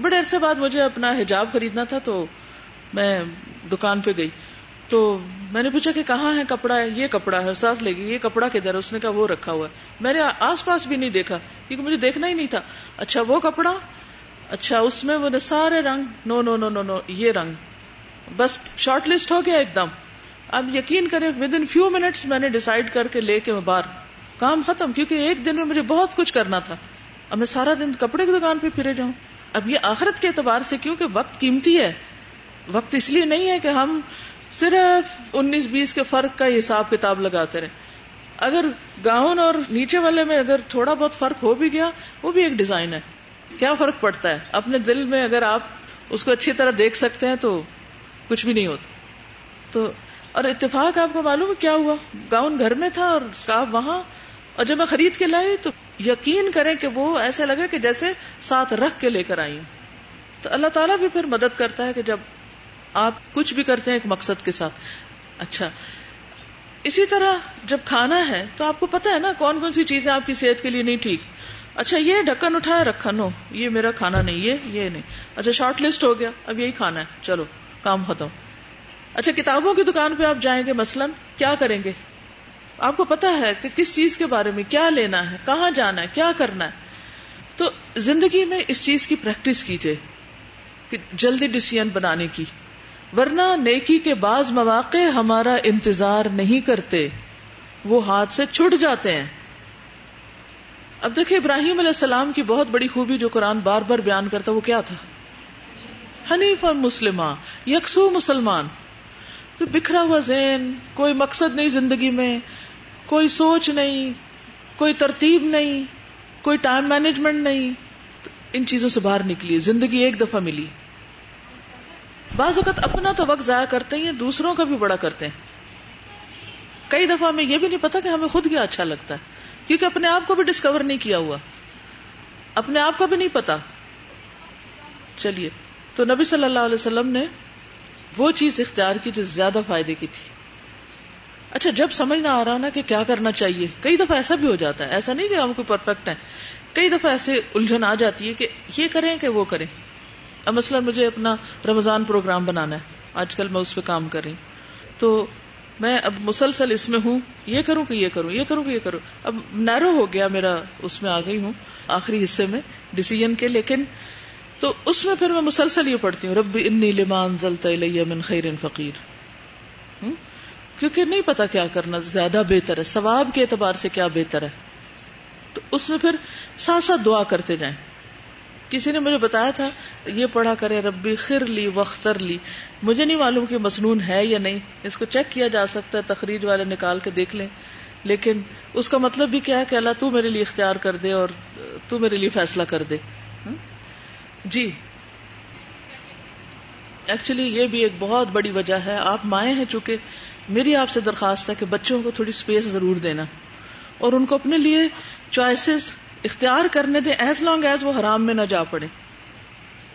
S1: بڑے عرصے بعد مجھے اپنا حجاب خریدنا تھا تو میں دکان پہ گئی۔ تو میں نے پوچھا کہ کہاں ہے کپڑا؟ ہے یہ کپڑا ہے، ساتھ لے گئی یہ کپڑا کدھر ہے؟ اس نے کہا وہ رکھا ہوا ہے۔ میں نے آس پاس بھی نہیں دیکھا، کیونکہ مجھے دیکھنا ہی نہیں تھا۔ اچھا وہ کپڑا؟ اچھا اس میں وہ سارے رنگ، نو نو نو نو نو، یہ رنگ۔ بس شارٹ لسٹ ہو گیا ایک دم۔ اب یقین کریں ود ان فیو منٹس میں نے ڈسائڈ کر کے لے کے میں باہر۔ کام ختم، کیونکہ ایک دن میں مجھے بہت کچھ کرنا تھا۔ اب میں سارا دن کپڑے کی دکان پہ پھرے جاؤں۔ اب یہ آخرت کے اعتبار سے کیونکہ وقت قیمتی ہے، وقت اس لیے نہیں ہے کہ ہم صرف انیس بیس کے فرق کا حساب کتاب لگاتے رہے۔ اگر گاؤن اور نیچے والے میں اگر تھوڑا بہت فرق ہو بھی گیا، وہ بھی ایک ڈیزائن ہے۔ کیا فرق پڑتا ہے؟ اپنے دل میں اگر آپ اس کو اچھی طرح دیکھ سکتے ہیں تو کچھ بھی نہیں ہوتا۔ تو اور اتفاق آپ کو معلوم کیا ہوا؟ گاؤن گھر میں تھا اور اسکاف وہاں، اور جب میں خرید کے لائی تو یقین کریں کہ وہ ایسے لگے کہ جیسے ساتھ رکھ کے لے کر آئی تو اللہ تعالیٰ بھی پھر مدد کرتا ہے کہ جب آپ کچھ بھی کرتے ہیں ایک مقصد کے ساتھ۔ اچھا۔ اسی طرح جب کھانا ہے تو آپ کو پتا ہے نا کون کون سی چیزیں آپ کی صحت کے لیے نہیں ٹھیک۔ اچھا یہ ڈھکن اٹھایا رکھا، نو، یہ میرا کھانا نہیں، یہ یہ نہیں۔ اچھا شارٹ لسٹ ہو گیا، اب یہی کھانا ہے۔ چلو، کام ختم۔ اچھا کتابوں کی دکان پہ آپ جائیں گے مثلاً، کیا کریں گے؟ آپ کو پتا ہے کہ کس چیز کے بارے میں کیا لینا ہے، کہاں جانا ہے، کیا کرنا ہے۔ تو زندگی میں اس چیز کی پریکٹس کیجیے کہ جلدی ڈسیزن بنانے کی۔ ورنہ نیکی کے بعض مواقع ہمارا انتظار نہیں کرتے، وہ ہاتھ سے چھٹ جاتے ہیں۔ اب دیکھیں ابراہیم علیہ السلام کی بہت بڑی خوبی جو قرآن بار بار بیان کرتا، وہ کیا تھا؟ حنیف اور مسلمان یکسو مسلمان۔ تو بکھرا ہوا ذہن، کوئی مقصد نہیں زندگی میں۔ کوئی سوچ نہیں، کوئی ترتیب نہیں، کوئی ٹائم مینجمنٹ نہیں۔ ان چیزوں سے باہر نکلی، زندگی ایک دفعہ ملی۔ بعض اوقات اپنا تو وقت ضائع کرتے ہیں، دوسروں کا بھی بڑا کرتے ہیں۔ کئی دفعہ ہمیں یہ بھی نہیں پتا کہ ہمیں خود کیا اچھا لگتا ہے، کیونکہ اپنے آپ کو بھی ڈسکور نہیں کیا ہوا۔ اپنے آپ کو بھی نہیں پتا۔ چلیے، تو نبی صلی اللہ علیہ وسلم نے وہ چیز اختیار کی جو زیادہ فائدے کی تھی۔ اچھا جب سمجھ نہ آ رہا نا کہ کیا کرنا چاہیے۔ کئی دفعہ ایسا بھی ہو جاتا ہے۔ ایسا نہیں کہ ہم کو پرفیکٹ ہے کئی دفعہ ایسے الجھن آ جاتی ہے کہ یہ کریں کہ وہ کریں۔ اب مثلاً مجھے اپنا رمضان پروگرام بنانا ہے۔ آج کل میں اس پہ کام کر رہی تو میں اب مسلسل اس میں ہوں۔ یہ کروں کہ یہ کروں یہ کروں کہ یہ کروں۔ اب نیرو ہو گیا میرا، اس میں آ گئی ہوں۔ آخری حصے میں ڈسیزن کے، لیکن تو اس میں پھر میں مسلسل یہ پڑھتی ہوں۔ رب انی لمان زلتا من خیر فقیر۔ کیونکہ نہیں پتا کیا کرنا زیادہ بہتر ہے، ثواب کے اعتبار سے کیا بہتر ہے۔ تو اس میں پھر ساتھ ساتھ دعا کرتے جائیں۔ کسی نے مجھے بتایا تھا، یہ پڑھا کرے ربی، خر لی، وختر لی۔ مجھے نہیں معلوم کہ مصنون ہے یا نہیں۔ اس کو چیک کیا جا سکتا ہے، تخریج والے نکال کے دیکھ لیں۔ لیکن اس کا مطلب بھی کیا ہے کہ اللہ تو میرے لیے اختیار کر دے اور تو میرے لیے فیصلہ کر دے۔ جی۔ ایکچولی یہ بھی ایک بہت بڑی وجہ ہے۔ آپ مائیں ہیں چونکہ میری آپ سے درخواست ہے کہ بچوں کو تھوڑی اسپیس ضرور دینا۔ اور ان کو اپنے لیے چوائسیز اختیار کرنے دیں ایز لانگ ایز وہ حرام میں نہ جا پڑے۔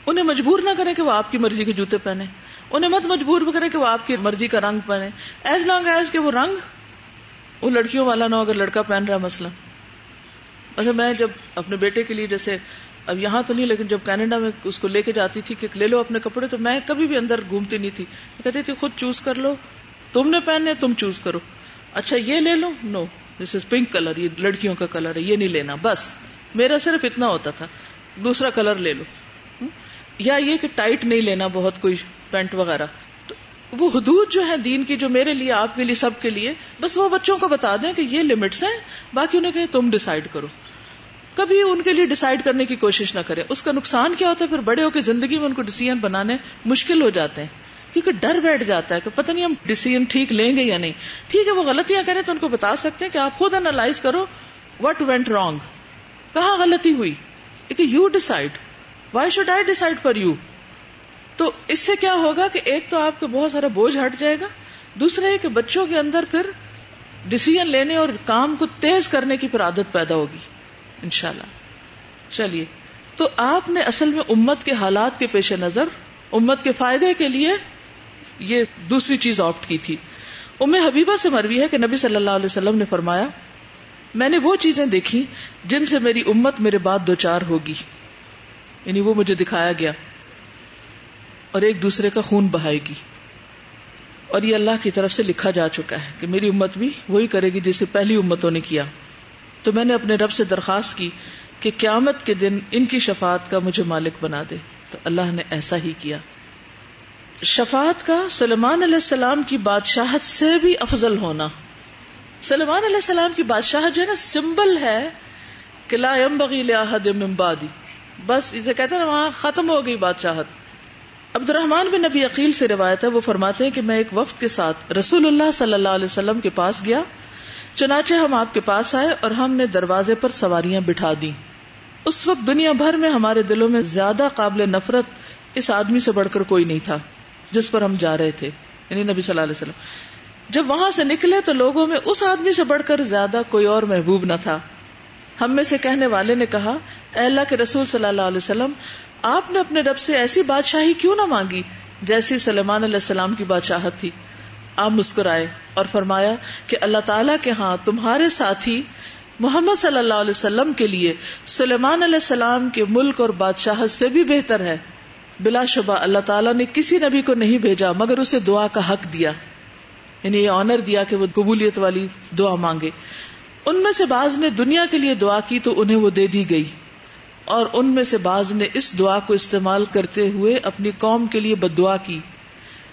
S1: انہیں مجبور نہ کریں کہ وہ آپ کی مرضی کے جوتے پہنے انہیں مت مجبور بھی کریں کہ وہ آپ کی مرضی کا رنگ پہنے ایز لانگ ایز کہ وہ رنگ وہ لڑکیوں والا نہ ہو اگر لڑکا پہن رہا مسئلہ اچھا میں جب اپنے بیٹے کے لیے جیسے اب یہاں تو نہیں، لیکن جب کینیڈا میں اس کو لے کے جاتی تھی کہ لے لو اپنے کپڑے، تو میں کبھی بھی اندر گھومتی نہیں تھی۔ میں کہتی تھی، خود چوز کر لو۔ تم نے پہننے، تم چوز کرو۔ اچھا یہ لے لو نو دس از پنک کلر یہ لڑکیوں کا کلر ہے، یہ نہیں لینا۔ بس، میرا صرف اتنا ہوتا تھا۔ دوسرا کلر لے لو۔ یا یہ کہ ٹائٹ نہیں لینا، بہت کوئی پینٹ وغیرہ۔ تو وہ حدود جو ہے دین کی، جو میرے لیے، آپ کے لیے، سب کے لیے، بس وہ بچوں کو بتا دیں کہ یہ لمٹس ہیں، باقی انہیں کہ تم ڈسائڈ کرو۔ کبھی ان کے لیے ڈسائڈ کرنے کی کوشش نہ کرے۔ اس کا نقصان کیا ہوتا ہے؟ پھر بڑے ہو کے زندگی میں ان کو ڈسیزن بنانے مشکل ہو جاتے ہیں۔ کیونکہ ڈر بیٹھ جاتا ہے کہ پتہ نہیں ہم ڈسیزن ٹھیک لیں گے یا نہیں۔ ٹھیک ہے، وہ غلطیاں کریں تو ان کو بتا سکتے ہیں کہ آپ خود انالائز کرو وٹ وینٹ رانگ کہاں غلطی ہوئی؟ You decide why should I decide for you تو اس سے کیا ہوگا کہ ایک تو آپ کو بہت سارا بوجھ ہٹ جائے گا۔ دوسرا یہ کہ بچوں کے اندر پھر ڈسیزن لینے اور کام کو تیز کرنے کی پھر عادت پیدا ہوگی۔ انشاءاللہ۔ چلیے، تو آپ نے اصل میں امت کے حالات کے پیش نظر، امت کے فائدے کے لیے یہ دوسری چیز آپٹ کی تھی۔ ام حبیبہ سے مروی ہے کہ نبی صلی اللہ علیہ وسلم نے فرمایا، میں نے وہ چیزیں دیکھی جن سے میری امت میرے بعد دو چار ہوگی۔ یعنی وہ مجھے دکھایا گیا۔ اور ایک دوسرے کا خون بہائے گی۔ اور یہ اللہ کی طرف سے لکھا جا چکا ہے کہ میری امت بھی وہی کرے گی جسے پہلی امتوں نے کیا۔ تو میں نے اپنے رب سے درخواست کی کہ قیامت کے دن ان کی شفاعت کا مجھے مالک بنا دے۔ تو اللہ نے ایسا ہی کیا۔ شفاعت کا سلمان علیہ السلام کی بادشاہت سے بھی افضل ہونا۔ سلمان علیہ السلام کی بادشاہت جو ہے نا، سمبل ہے کہ لا من بس اسے کہتے ہیں وہاں ختم ہو گئی بادشاہت۔ عبد الرحمان بن نبی عقیل سے روایت ہے، وہ فرماتے ہیں کہ میں ایک وقت کے ساتھ رسول اللہ صلی اللہ علیہ وسلم کے پاس گیا۔ چنانچہ ہم آپ کے پاس آئے اور ہم نے دروازے پر سواریاں بٹھا دی اس وقت دنیا بھر میں ہمارے دلوں میں زیادہ قابل نفرت اس آدمی سے بڑھ کر کوئی نہیں تھا، جس پر ہم جا رہے تھے یعنی نبی صلی اللہ علیہ وسلم۔ جب وہاں سے نکلے تو لوگوں میں اس آدمی سے بڑھ کر زیادہ کوئی اور محبوب نہ تھا۔ ہم میں سے کہنے والے نے کہا، اے اللہ کے رسول صلی اللہ علیہ وسلم، آپ نے اپنے رب سے ایسی بادشاہی کیوں نہ مانگی جیسی سلمان علیہ السلام کی بادشاہت تھی؟ آپ مسکرائے اور فرمایا کہ اللہ تعالیٰ کے ہاں تمہارے ساتھی محمد صلی اللہ علیہ وسلم کے لیے سلیمان علیہ السلام کے ملک اور بادشاہت سے بھی بہتر ہے۔ بلا شبہ اللہ تعالیٰ نے کسی نبی کو نہیں بھیجا، مگر اسے دعا کا حق دیا۔ یعنی یہ آنر دیا کہ وہ قبولیت والی دعا مانگے۔ ان میں سے بعض نے دنیا کے لیے دعا کی تو انہیں وہ دے دی گئی۔ اور ان میں سے بعض نے اس دعا کو استعمال کرتے ہوئے اپنی قوم کے لیے بد دعا کی۔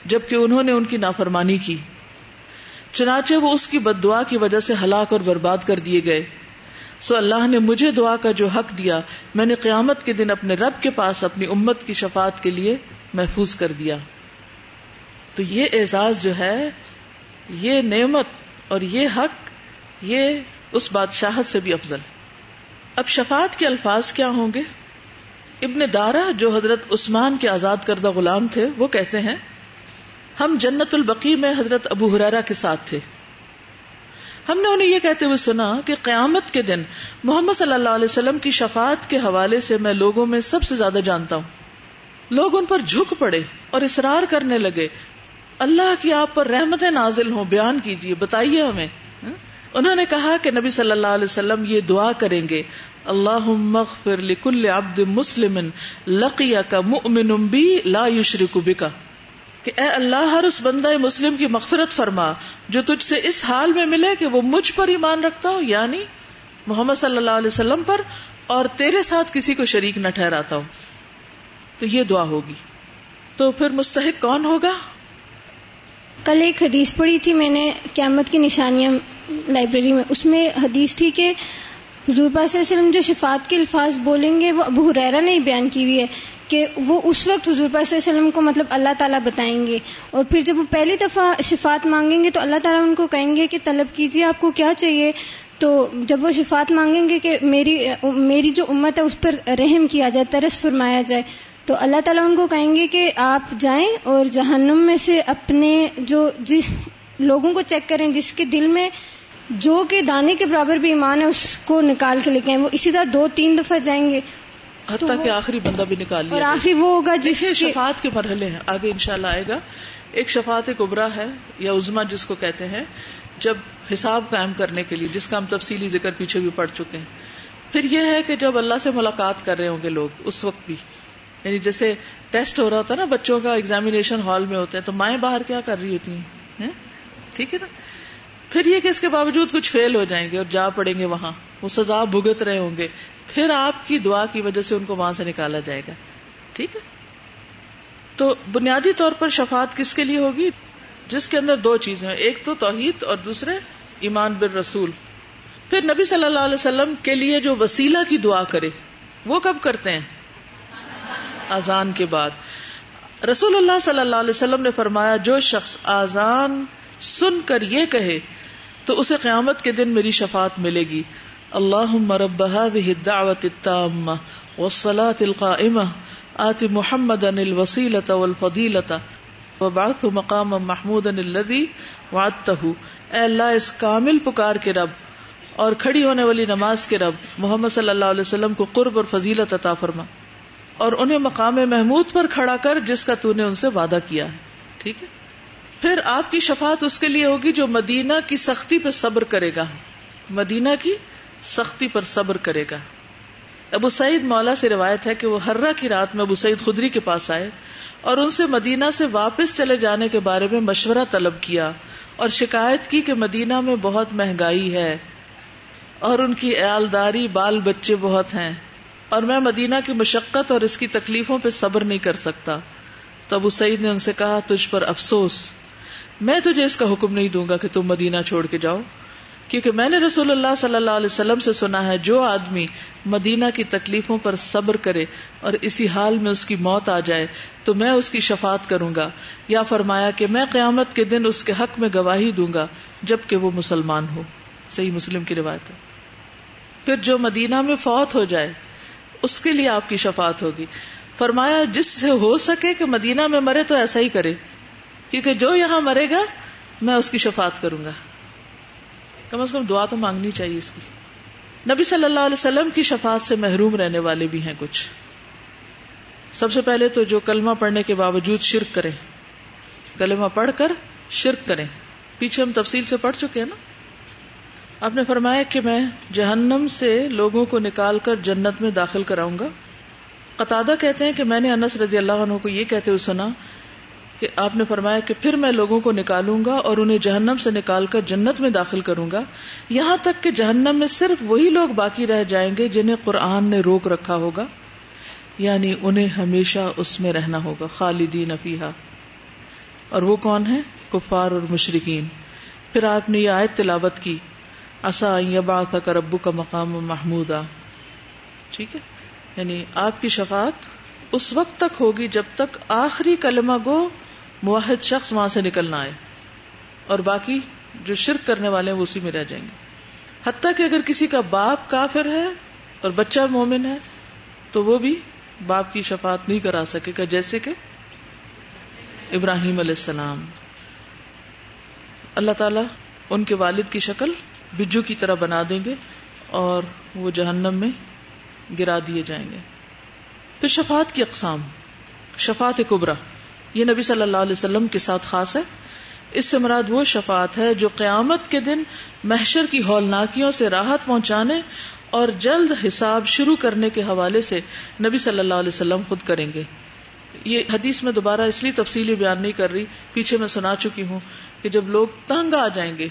S1: جبکہ انہوں نے ان کی نافرمانی کی۔ چنانچہ وہ اس کی بد دعا کی وجہ سے ہلاک اور برباد کر دیے گئے۔ سو اللہ نے مجھے دعا کا جو حق دیا، میں نے قیامت کے دن اپنے رب کے پاس اپنی امت کی شفاعت کے لیے محفوظ کر دیا۔ تو یہ اعزاز جو ہے، یہ نعمت اور یہ حق، یہ اس بادشاہت سے بھی افضل۔ اب شفاعت کے الفاظ کیا ہوں گے؟ ابن دارا جو حضرت عثمان کے آزاد کردہ غلام تھے، وہ کہتے ہیں ہم جنت البقی میں حضرت ابو حرارا کے ساتھ تھے۔ ہم نے انہیں یہ کہتے ہوئے سنا کہ قیامت کے دن محمد صلی اللہ علیہ وسلم کی شفاعت کے حوالے سے میں لوگوں میں سب سے زیادہ جانتا ہوں۔ لوگ ان پر جھک پڑے اور اصرار کرنے لگے۔ اللہ کی آپ پر رحمت نازل ہوں، بیان کیجیے بتائیے ہمیں۔ انہوں نے کہا کہ نبی صلی اللہ علیہ وسلم یہ دعا کریں گے اللہ مغفر لکل عبد مسلم لقیا کا مؤمن بی لا یشرک بکا۔ کہ اے اللہ، ہر اس بندہ مسلم کی مغفرت فرما جو تجھ سے اس حال میں ملے کہ وہ مجھ پر ایمان رکھتا ہو یعنی محمد صلی اللہ علیہ وسلم پر، اور تیرے ساتھ کسی کو شریک نہ ٹھہراتا ہو تو یہ دعا ہوگی۔ تو پھر مستحق کون ہوگا؟
S7: کل ایک حدیث پڑھی تھی میں نے، قیامت کی نشانیاں لائبریری میں۔ اس میں حدیث تھی کہ حضور پاک صلی اللہ علیہ وسلم جو شفات کے الفاظ بولیں گے، وہ ابو حریرہ نے ہی بیان کی ہوئی ہے کہ وہ اس وقت حضور پاک صلی اللہ علیہ وسلم کو مطلب اللہ تعالیٰ بتائیں گے۔ اور پھر جب وہ پہلی دفعہ شفات مانگیں گے تو اللہ تعالیٰ ان کو کہیں گے کہ طلب کیجیے، آپ کو کیا چاہیے؟ تو جب وہ شفات مانگیں گے کہ میری میری جو امت ہے، اس پر رحم کیا جائے، ترس فرمایا جائے، تو اللہ تعالیٰ ان کو کہیں گے کہ آپ جائیں اور جہنم میں سے اپنے جو جس لوگوں کو چیک کریں، جس کے دل میں جو کہ دانے کے برابر بھی ایمان ہے اس کو نکال کے لے کے وہ اسی طرح دو تین دفعہ جائیں گے۔
S1: حتیٰ کہ آخری بندہ بھی نکال لیا
S7: اور آخری وہ ہوگا جس
S1: شفاعت کے مرحلے ہیں۔ آگے انشاءاللہ آئے گا۔ ایک شفاعت کبرا ہے یا عزما جس کو کہتے ہیں جب حساب قائم کرنے کے لیے جس کا ہم تفصیلی ذکر پیچھے بھی پڑ چکے ہیں۔ پھر یہ ہے کہ جب اللہ سے ملاقات کر رہے ہوں گے لوگ اس وقت بھی۔ یعنی جیسے ٹیسٹ ہو رہا ہوتا ہے نا بچوں کا ایگزامینیشن ہال میں ہوتے ہیں تو مائیں باہر کیا کر رہی ہوتی ہیں؟ ٹھیک ہے نا؟ پھر یہ کہ اس کے باوجود کچھ فیل ہو جائیں گے اور جا پڑیں گے وہاں، وہ سزا بھگت رہے ہوں گے۔ پھر آپ کی دعا کی وجہ سے ان کو وہاں سے نکالا جائے گا۔ ٹھیک ہے؟ تو بنیادی طور پر شفات کس کے لیے ہوگی؟ جس کے اندر دو چیزیں ایک تو توحید اور دوسرے ایمان بر رسول پھر نبی صلی اللہ علیہ وسلم کے لیے جو وسیلہ کی دعا کرے، وہ کب کرتے ہیں؟ آزان کے بعد۔ رسول اللہ صلی اللہ علیہ وسلم نے فرمایا، جو شخص آزان سن کر یہ کہے تو اسے قیامت کے دن میری شفاعت ملے گی۔ اللہ مرب الدعوت التامة والصلاة القائمة آت محمد الوسیلة والفضیلة وبعث مقام محمود الذي وعدته اے اللہ، اس کامل پکار کے رب اور کھڑی ہونے والی نماز کے رب محمد صلی اللہ علیہ وسلم کو قرب اور فضیلت عطا فرما اور انہیں مقام محمود پر کھڑا کر جس کا تو نے ان سے وعدہ کیا ہے۔ ٹھیک ہے؟ پھر آپ کی شفاعت اس کے لیے ہوگی جو مدینہ کی سختی پہ صبر کرے گا۔ مدینہ کی سختی پر صبر کرے گا۔ ابو سعید مولا سے روایت ہے کہ وہ ہررا کی رات میں ابو سعید خدری کے پاس آئے اور ان سے مدینہ سے واپس چلے جانے کے بارے میں مشورہ طلب کیا اور شکایت کی کہ مدینہ میں بہت مہنگائی ہے اور ان کی عیالداری بال بچے بہت ہیں اور میں مدینہ کی مشقت اور اس کی تکلیفوں پہ صبر نہیں کر سکتا۔ تو ابو سعید نے ان سے کہا، تجھ پر افسوس۔ میں تجھے اس کا حکم نہیں دوں گا کہ تم مدینہ چھوڑ کے جاؤ، کیونکہ میں نے رسول اللہ صلی اللہ علیہ وسلم سے سنا ہے، جو آدمی مدینہ کی تکلیفوں پر صبر کرے اور اسی حال میں اس کی موت آ جائے، تو میں اس کی شفاعت کروں گا۔ یا فرمایا کہ میں قیامت کے دن اس کے حق میں گواہی دوں گا، جبکہ وہ مسلمان ہو۔ صحیح مسلم کی روایت ہے۔ پھر جو مدینہ میں فوت ہو جائے، اس کے لیے آپ کی شفاعت ہوگی۔ فرمایا، جس سے ہو سکے کہ مدینہ میں مرے تو ایسا ہی کرے۔ کیونکہ جو یہاں مرے گا، میں اس کی شفاعت کروں گا۔ کم از کم دعا تو مانگنی چاہیے اس کی۔ نبی صلی اللہ علیہ وسلم کی شفاعت سے محروم رہنے والے بھی ہیں کچھ۔ سب سے پہلے تو جو کلمہ پڑھنے کے باوجود شرک کریں۔ کلمہ پڑھ کر شرک کریں۔ پیچھے ہم تفصیل سے پڑھ چکے ہیں نا۔ آپ نے فرمایا کہ میں جہنم سے لوگوں کو نکال کر جنت میں داخل کراؤں گا۔ قطع کہتے ہیں کہ میں نے انس رضی اللہ عنہ کو یہ کہتے ہوئے سنا کہ آپ نے فرمایا کہ پھر میں لوگوں کو نکالوں گا اور انہیں جہنم سے نکال کر جنت میں داخل کروں گا۔ یہاں تک کہ جہنم میں صرف وہی لوگ باقی رہ جائیں گے جنہیں قرآن نے روک رکھا ہوگا۔ یعنی انہیں ہمیشہ اس میں رہنا ہوگا، خالدین افیہ اور وہ کون ہے کفار اور مشرقین پھر آپ نے یہ آیت تلاوت کی۔ اصا بات کا ربو کا مقام محمود ٹھیک ہے؟ یعنی آپ کی شفاعت اس وقت تک ہوگی جب تک آخری کلمہ گو موحد شخص وہاں سے نکلنا آئے اور باقی جو شرک کرنے والے ہیں وہ اسی میں رہ جائیں گے۔ حتیٰ کہ اگر کسی کا باپ کافر ہے اور بچہ مومن ہے تو وہ بھی باپ کی شفاعت نہیں کرا سکے گا، جیسے کہ ابراہیم علیہ السلام۔ اللہ تعالی ان کے والد کی شکل بجو کی طرح بنا دیں گے اور وہ جہنم میں گرا دیے جائیں گے۔ تو شفات کی اقسام شفات کبرا یہ نبی صلی اللہ علیہ وسلم کے ساتھ خاص ہے۔ اس سے مراد وہ شفات ہے جو قیامت کے دن محشر کی ہولناکیوں سے راحت پہنچانے اور جلد حساب شروع کرنے کے حوالے سے نبی صلی اللہ علیہ وسلم خود کریں گے۔ یہ حدیث میں دوبارہ اس لیے تفصیلی بیان نہیں کر رہی، پیچھے میں سنا چکی ہوں کہ جب لوگ تنگ آ جائیں گے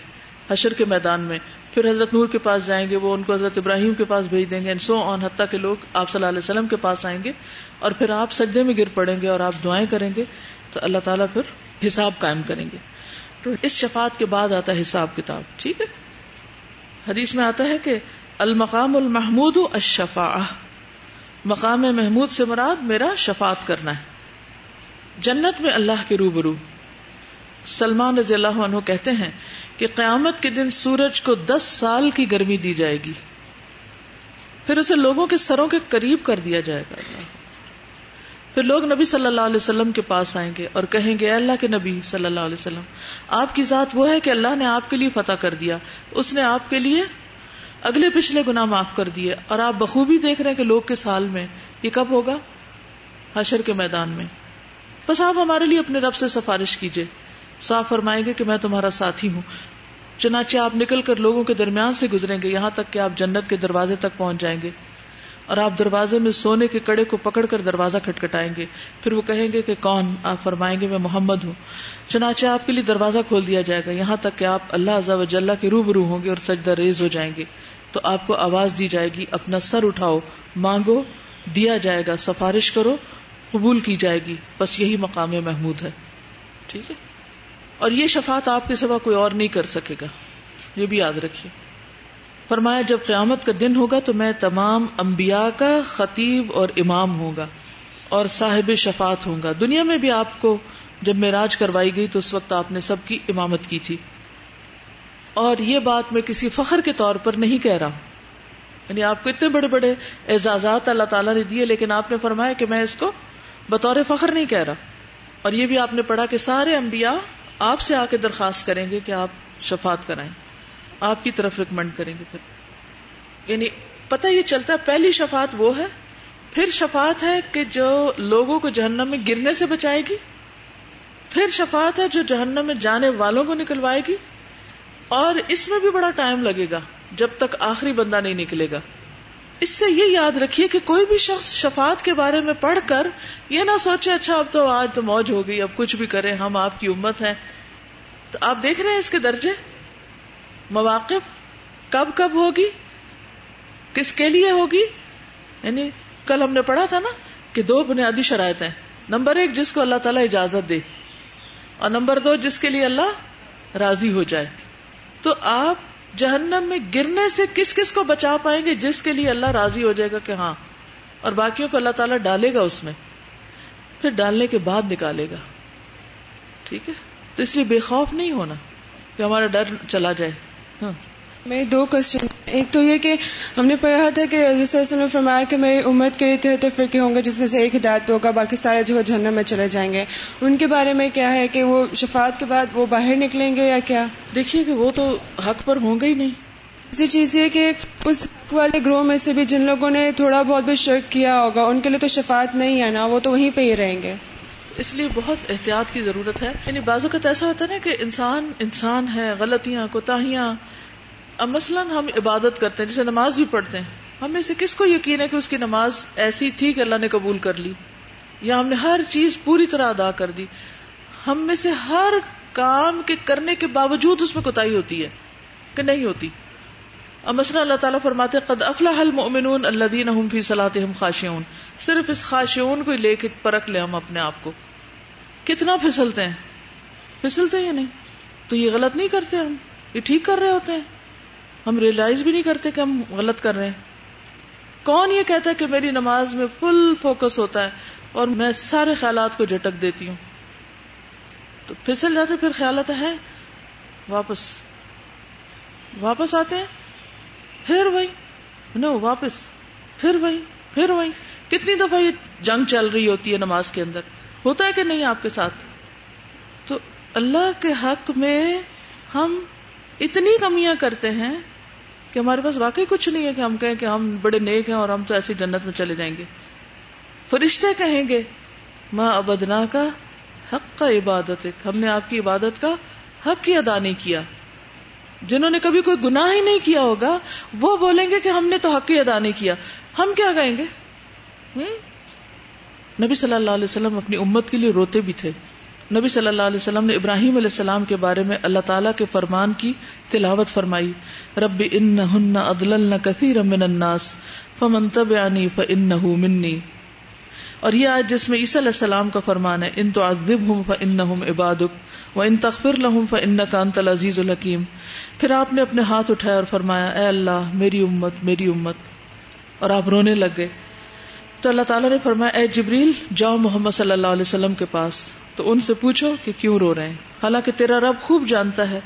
S1: حشر کے میدان میں پھر حضرت نور کے پاس جائیں گے، وہ ان کو حضرت ابراہیم کے پاس بھیج دیں گے سو آن حتیٰ کے لوگ آپ صلی اللہ علیہ وسلم کے پاس آئیں گے اور پھر آپ سجدے میں گر پڑیں گے اور آپ دعائیں کریں گے، تو اللہ تعالیٰ پھر حساب قائم کریں گے۔ تو اس شفاعت کے بعد آتا ہے حساب کتاب، ٹھیک ہے؟ حدیث میں آتا ہے کہ المقام المحمود اشفا مقام محمود سے مراد میرا شفات کرنا ہے۔ جنت میں اللہ کے روبرو۔ سلمان رضی اللہ عنہ کہتے ہیں کہ قیامت کے دن سورج کو دس سال کی گرمی دی جائے گی۔ پھر اسے لوگوں کے سروں کے قریب کر دیا جائے گا۔ پھر لوگ نبی صلی اللہ علیہ وسلم کے پاس آئیں گے اور کہیں گے اللہ کے نبی صلی اللہ علیہ وسلم، آپ کی ذات وہ ہے کہ اللہ نے آپ کے لیے فتح کر دیا۔ اس نے آپ کے لیے اگلے پچھلے گنا معاف کر دیے۔ اور آپ بخوبی دیکھ رہے ہیں کہ لوگ کس حال میں، یہ کب ہوگا؟ حشر کے میدان میں۔ بس آپ ہمارے لیے اپنے رب سے سفارش کیجیے صاف فرمائیں گے کہ میں تمہارا ساتھی ہوں۔ چنانچہ آپ نکل کر لوگوں کے درمیان سے گزریں گے، یہاں تک کہ آپ جنت کے دروازے تک پہنچ جائیں گے۔ اور آپ دروازے میں سونے کے کڑے کو پکڑ کر دروازہ کھٹکھٹائیں گے۔ پھر وہ کہیں گے کہ کون؟ آپ فرمائیں گے، میں محمد ہوں۔ چنانچہ آپ کے لیے دروازہ کھول دیا جائے گا۔ یہاں تک کہ آپ اللہ و جل کے روبرو ہوں گے اور سجدہ ریز ہو جائیں گے۔ تو آپ کو آواز دی جائے گی، اپنا سر اٹھاؤ، مانگو، دیا جائے گا، سفارش کرو، قبول کی جائے گی۔ بس یہی مقام محمود ہے۔ ٹھیک ہے؟ اور یہ شفات آپ کے سوا کوئی اور نہیں کر سکے گا۔ یہ بھی یاد رکھیے۔ فرمایا، جب قیامت کا دن ہوگا تو میں تمام انبیاء کا خطیب اور امام ہوں گا اور صاحب شفات ہوں گا۔ دنیا میں بھی آپ کو جب معراج کروائی گئی تو اس وقت آپ نے سب کی امامت کی تھی۔ اور یہ بات میں کسی فخر کے طور پر نہیں کہہ رہا۔ ہوں یعنی آپ کو اتنے بڑے بڑے اعزازات اللہ تعالیٰ نے دیے، لیکن آپ نے فرمایا کہ میں اس کو بطور فخر نہیں کہہ رہا۔ اور یہ بھی آپ نے پڑھا کہ سارے انبیاء آپ سے آ کے درخواست کریں گے کہ آپ شفات کرائیں۔ آپ کی طرف ریکمینڈ کریں گے پھر۔ یعنی پتہ یہ چلتا ہے، پہلی شفات وہ ہے، پھر شفات ہے کہ جو لوگوں کو جہنم میں گرنے سے بچائے گی، پھر شفات ہے جو جہنم میں جانے والوں کو نکلوائے گی، اور اس میں بھی بڑا ٹائم لگے گا جب تک آخری بندہ نہیں نکلے گا۔ اس سے یہ یاد رکھیے کہ کوئی بھی شخص شفات کے بارے میں پڑھ کر یہ نہ سوچے اچھا اب تو آج تو موج ہو گئی، اب کچھ بھی کریں، ہم آپ کی امت ہیں۔ تو آپ دیکھ رہے ہیں اس کے درجے؟ مواقف؟ کب کب ہوگی؟ کس کے لیے ہوگی؟ یعنی کل ہم نے پڑھا تھا نا کہ دو بنیادی شرائط ہیں۔ نمبر ایک، جس کو اللہ تعالیٰ اجازت دے، اور نمبر دو، جس کے لیے اللہ راضی ہو جائے۔ تو آپ جہنم میں گرنے سے کس کس کو بچا پائیں گے جس کے لیے اللہ راضی ہو جائے گا کہ ہاں اور باقیوں کو اللہ تعالیٰ ڈالے گا اس میں، پھر ڈالنے کے بعد نکالے گا۔ ٹھیک ہے؟ تو اس لیے بے خوف نہیں ہونا کہ ہمارا ڈر چلا جائے۔ ہاں۔
S8: میری دو کوشچن ایک تو یہ کہ ہم نے پڑھا تھا کہ نے فرمایا کہ میری امت کے تو فرقے ہوں گے جس میں سے ایک ہدایت پہ ہوگا باقی سارے جو جہنم میں چلے جائیں گے۔ ان کے بارے میں کیا ہے کہ وہ شفات کے بعد وہ باہر نکلیں گے یا کیا؟
S1: دیکھیے کہ وہ تو حق پر ہوں گے ہی نہیں۔
S8: دوسری چیز یہ کہ اس والے گروہ میں سے بھی جن لوگوں نے تھوڑا بہت بھی شرک کیا ہوگا ان کے لیے تو شفات نہیں ہے نا وہ تو وہیں پہ ہی رہیں گے۔
S1: اس لیے بہت احتیاط کی ضرورت ہے۔ یعنی بازو کا ایسا ہوتا ہے نا کہ انسان انسان ہے غلطیاں کوتاہیاں اب مثلاً ہم عبادت کرتے ہیں، جیسے نماز بھی پڑھتے ہیں۔ ہمیں سے کس کو یقین ہے کہ اس کی نماز ایسی تھی کہ اللہ نے قبول کر لی؟ یا ہم نے ہر چیز پوری طرح ادا کر دی؟ ہم میں سے ہر کام کے کرنے کے باوجود اس میں کوتا ہوتی ہے کہ نہیں ہوتی۔ اب مثلا اللہ تعالیٰ فرماتے قد افلاح المؤمنون الذين هم في صلاتهم خاشعون۔ صرف اس خاشعون کو لے کے پرکھ لے ہم اپنے آپ کو۔ کتنا پھسلتے ہیں؟ پھسلتے ہیں یا نہیں؟ تو یہ غلط نہیں کرتے ہم، یہ ٹھیک کر رہے ہوتے ہیں۔ ہم ریئلائز بھی نہیں کرتے کہ ہم غلط کر رہے ہیں۔ کون یہ کہتا ہے کہ میری نماز میں فل فوکس ہوتا ہے اور میں سارے خیالات کو جھٹک دیتی ہوں؟ تو پھسل جاتے پھر خیالات ہے، واپس۔ واپس آتے ہیں، پھر وہی نو واپس۔ پھر وہی پھر وہی کتنی دفعہ یہ جنگ چل رہی ہوتی ہے نماز کے اندر؟ ہوتا ہے کہ نہیں آپ کے ساتھ؟ تو اللہ کے حق میں ہم اتنی کمیاں کرتے ہیں کہ ہمارے پاس واقعی کچھ نہیں ہے کہ ہم کہیں کہ ہم بڑے نیک ہیں اور ہم تو ایسی جنت میں چلے جائیں گے۔ فرشتے کہیں گے ماں ابدنا کا حق کا عبادت ہم نے آپ کی عبادت کا حق ہی ادا نہیں کیا۔ جنہوں نے کبھی کوئی گناہ ہی نہیں کیا ہوگا، وہ بولیں گے کہ ہم نے تو حق ہی ادا نہیں کیا۔ ہم کیا کہیں گے؟ نبی صلی اللہ علیہ وسلم اپنی امت کے لیے روتے بھی تھے۔ نبی صلی اللہ علیہ وسلم نے ابراہیم علیہ السلام کے بارے میں اللہ تعالیٰ کے فرمان کی تلاوت فرمائی۔ رب ان کثیر من الناس، فمن تبعنی فانه منی۔ اور یہ آج جس میں عیسی علیہ السلام کا فرمان ہے، ان تو ادب ہوں ان عبادک و ان تخفر لہم ف ان کا انت عزیز الحکیم۔ پھر آپ نے اپنے ہاتھ اٹھایا اور فرمایا، اے اللہ، میری امت میری امت۔ اور آپ رونے لگ گئے۔ تو اللہ تعالیٰ نے فرمایا، اے جبریل، جاؤ محمد صلی اللہ علیہ وسلم کے پاس تو ان سے پوچھو کہ کیوں رو رہے ہیں۔ حالانکہ تیرا رب خوب جانتا ہے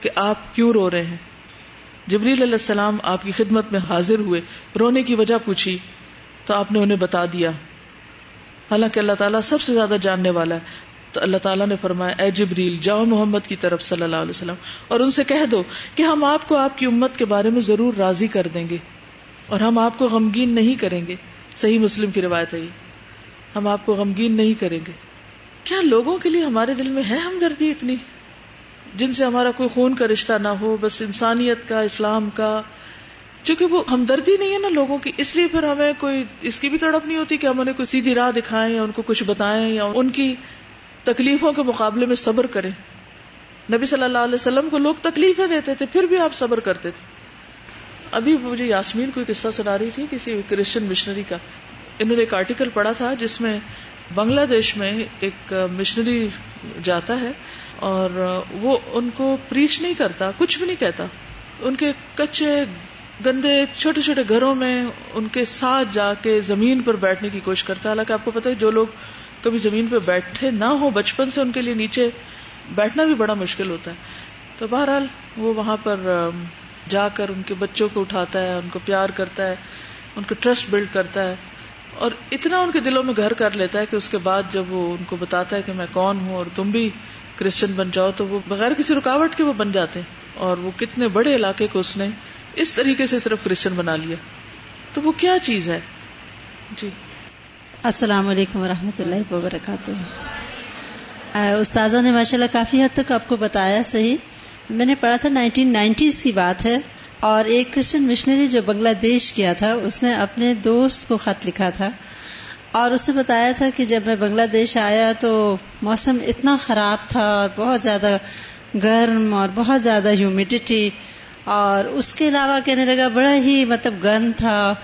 S1: کہ آپ کیوں رو رہے ہیں۔ جبریل علیہ السلام آپ کی خدمت میں حاضر ہوئے، رونے کی وجہ پوچھی تو آپ نے انہیں بتا دیا۔ حالانکہ اللہ تعالیٰ سب سے زیادہ جاننے والا ہے۔ تو اللہ تعالیٰ نے فرمایا، اے جبریل، جاؤ محمد کی طرف صلی اللہ علیہ وسلم اور ان سے کہہ دو کہ ہم آپ کو آپ کی امت کے بارے میں ضرور راضی کر دیں گے اور ہم آپ کو غمگین نہیں کریں گے۔ صحیح مسلم کی روایت ہے ہم آپ کو غمگین نہیں کریں گے۔ کیا لوگوں کے لیے ہمارے دل میں ہے ہمدردی اتنی؟ جن سے ہمارا کوئی خون کا رشتہ نہ ہو، بس انسانیت کا، اسلام کا۔ چونکہ وہ ہمدردی نہیں ہے نا لوگوں کی، اس لیے پھر ہمیں کوئی، اس کی بھی تڑپ نہیں ہوتی کہ ہم انہیں کوئی سیدھی راہ دکھائیں یا ان کو کچھ بتائیں یا ان کی تکلیفوں کے مقابلے میں صبر کریں۔ نبی صلی اللہ علیہ وسلم کو لوگ تکلیفیں دیتے تھے، پھر بھی آپ صبر کرتے تھے۔ ابھی مجھے یاسمین کوئی قصہ سنا رہی تھی، کسی کرسچن مشنری کا۔ انہوں نے ایک آرٹیکل پڑھا تھا جس میں بنگلہ دیش میں ایک مشنری جاتا ہے اور وہ ان کو پریچ نہیں کرتا، کچھ بھی نہیں کہتا۔ ان کے کچے، گندے، چھوٹے چھوٹے گھروں میں ان کے ساتھ جا کے زمین پر بیٹھنے کی کوشش کرتا۔ ہے حالانکہ آپ کو پتا ہے، جو لوگ کبھی زمین پہ بیٹھے نہ ہو بچپن سے ان کے لیے نیچے بیٹھنا بھی بڑا مشکل ہوتا ہے۔ تو بہرحال وہ وہاں پر جا کر ان کے بچوں کو اٹھاتا ہے، ان کو پیار کرتا ہے، ان کو ٹرسٹ بلڈ کرتا ہے۔ اور اتنا ان کے دلوں میں گھر کر لیتا ہے کہ اس کے بعد جب وہ ان کو بتاتا ہے کہ میں کون ہوں اور تم بھی کرسچن بن جاؤ تو وہ بغیر کسی رکاوٹ کے وہ بن جاتے ہیں۔ اور وہ کتنے بڑے علاقے کو اس نے اس طریقے سے صرف کرسچن بنا لیا۔ تو وہ کیا چیز ہے؟ جی۔
S9: السلام علیکم و رحمۃ اللہ وبرکاتہ۔ استاذہ نے ماشاء اللہ کافی حد تک آپ کو بتایا صحیح۔ میں نے پڑھا تھا نائنٹین نائنٹیز کی بات ہے اور ایک کرسچن مشنری جو بنگلہ دیش کیا تھا، اس نے اپنے دوست کو خط لکھا تھا اور اسے بتایا تھا کہ جب میں بنگلہ دیش آیا تو موسم اتنا خراب تھا اور بہت زیادہ گرم اور بہت زیادہ ہیومیڈیٹی اور اس کے علاوہ کہنے لگا بڑا ہی مطلب گند تھا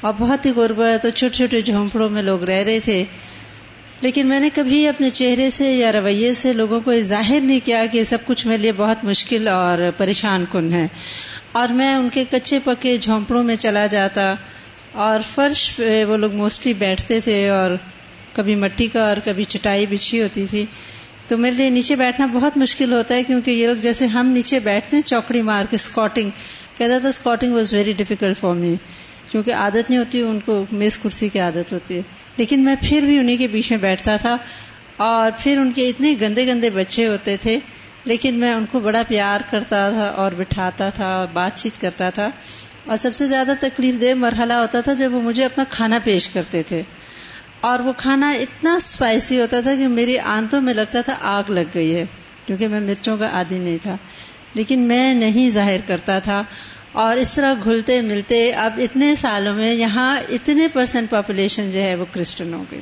S9: اور بہت ہی غربت اور چھوٹے چھوٹے جھونپڑوں میں لوگ رہ رہے تھے۔ لیکن میں نے کبھی اپنے چہرے سے یا رویے سے لوگوں کو ظاہر نہیں کیا کہ سب کچھ میرے لیے بہت مشکل اور پریشان کن ہے۔ اور میں ان کے کچے پکے جھونپڑوں میں چلا جاتا اور فرش پہ وہ لوگ موسٹلی بیٹھتے تھے اور کبھی مٹی کا اور کبھی چٹائی بچھی ہوتی تھی۔ تو میرے لیے نیچے بیٹھنا بہت مشکل ہوتا ہے کیونکہ یہ لوگ جیسے ہم نیچے بیٹھتے ہیں چوکڑی مار کے اسکاٹنگ کہتا تھا skating was very difficult for me کیونکہ عادت نہیں ہوتی ان کو میز کرسی کی عادت ہوتی ہے۔ لیکن میں پھر بھی انہیں کے بیچ میں بیٹھتا تھا اور پھر ان کے اتنے گندے گندے بچے ہوتے تھے، لیکن میں ان کو بڑا پیار کرتا تھا اور بٹھاتا تھا اور بات چیت کرتا تھا۔ اور سب سے زیادہ تکلیف دہ مرحلہ ہوتا تھا جب وہ مجھے اپنا کھانا پیش کرتے تھے۔ اور وہ کھانا اتنا اسپائسی ہوتا تھا کہ میری آنتوں میں لگتا تھا آگ لگ گئی ہے، کیونکہ میں مرچوں کا عادی نہیں تھا۔ لیکن میں نہیں ظاہر کرتا تھا۔ اور اس طرح گھلتے ملتے اب اتنے سالوں میں یہاں اتنے پرسنٹ پاپولیشن جو ہے وہ کرسچن ہو گئی۔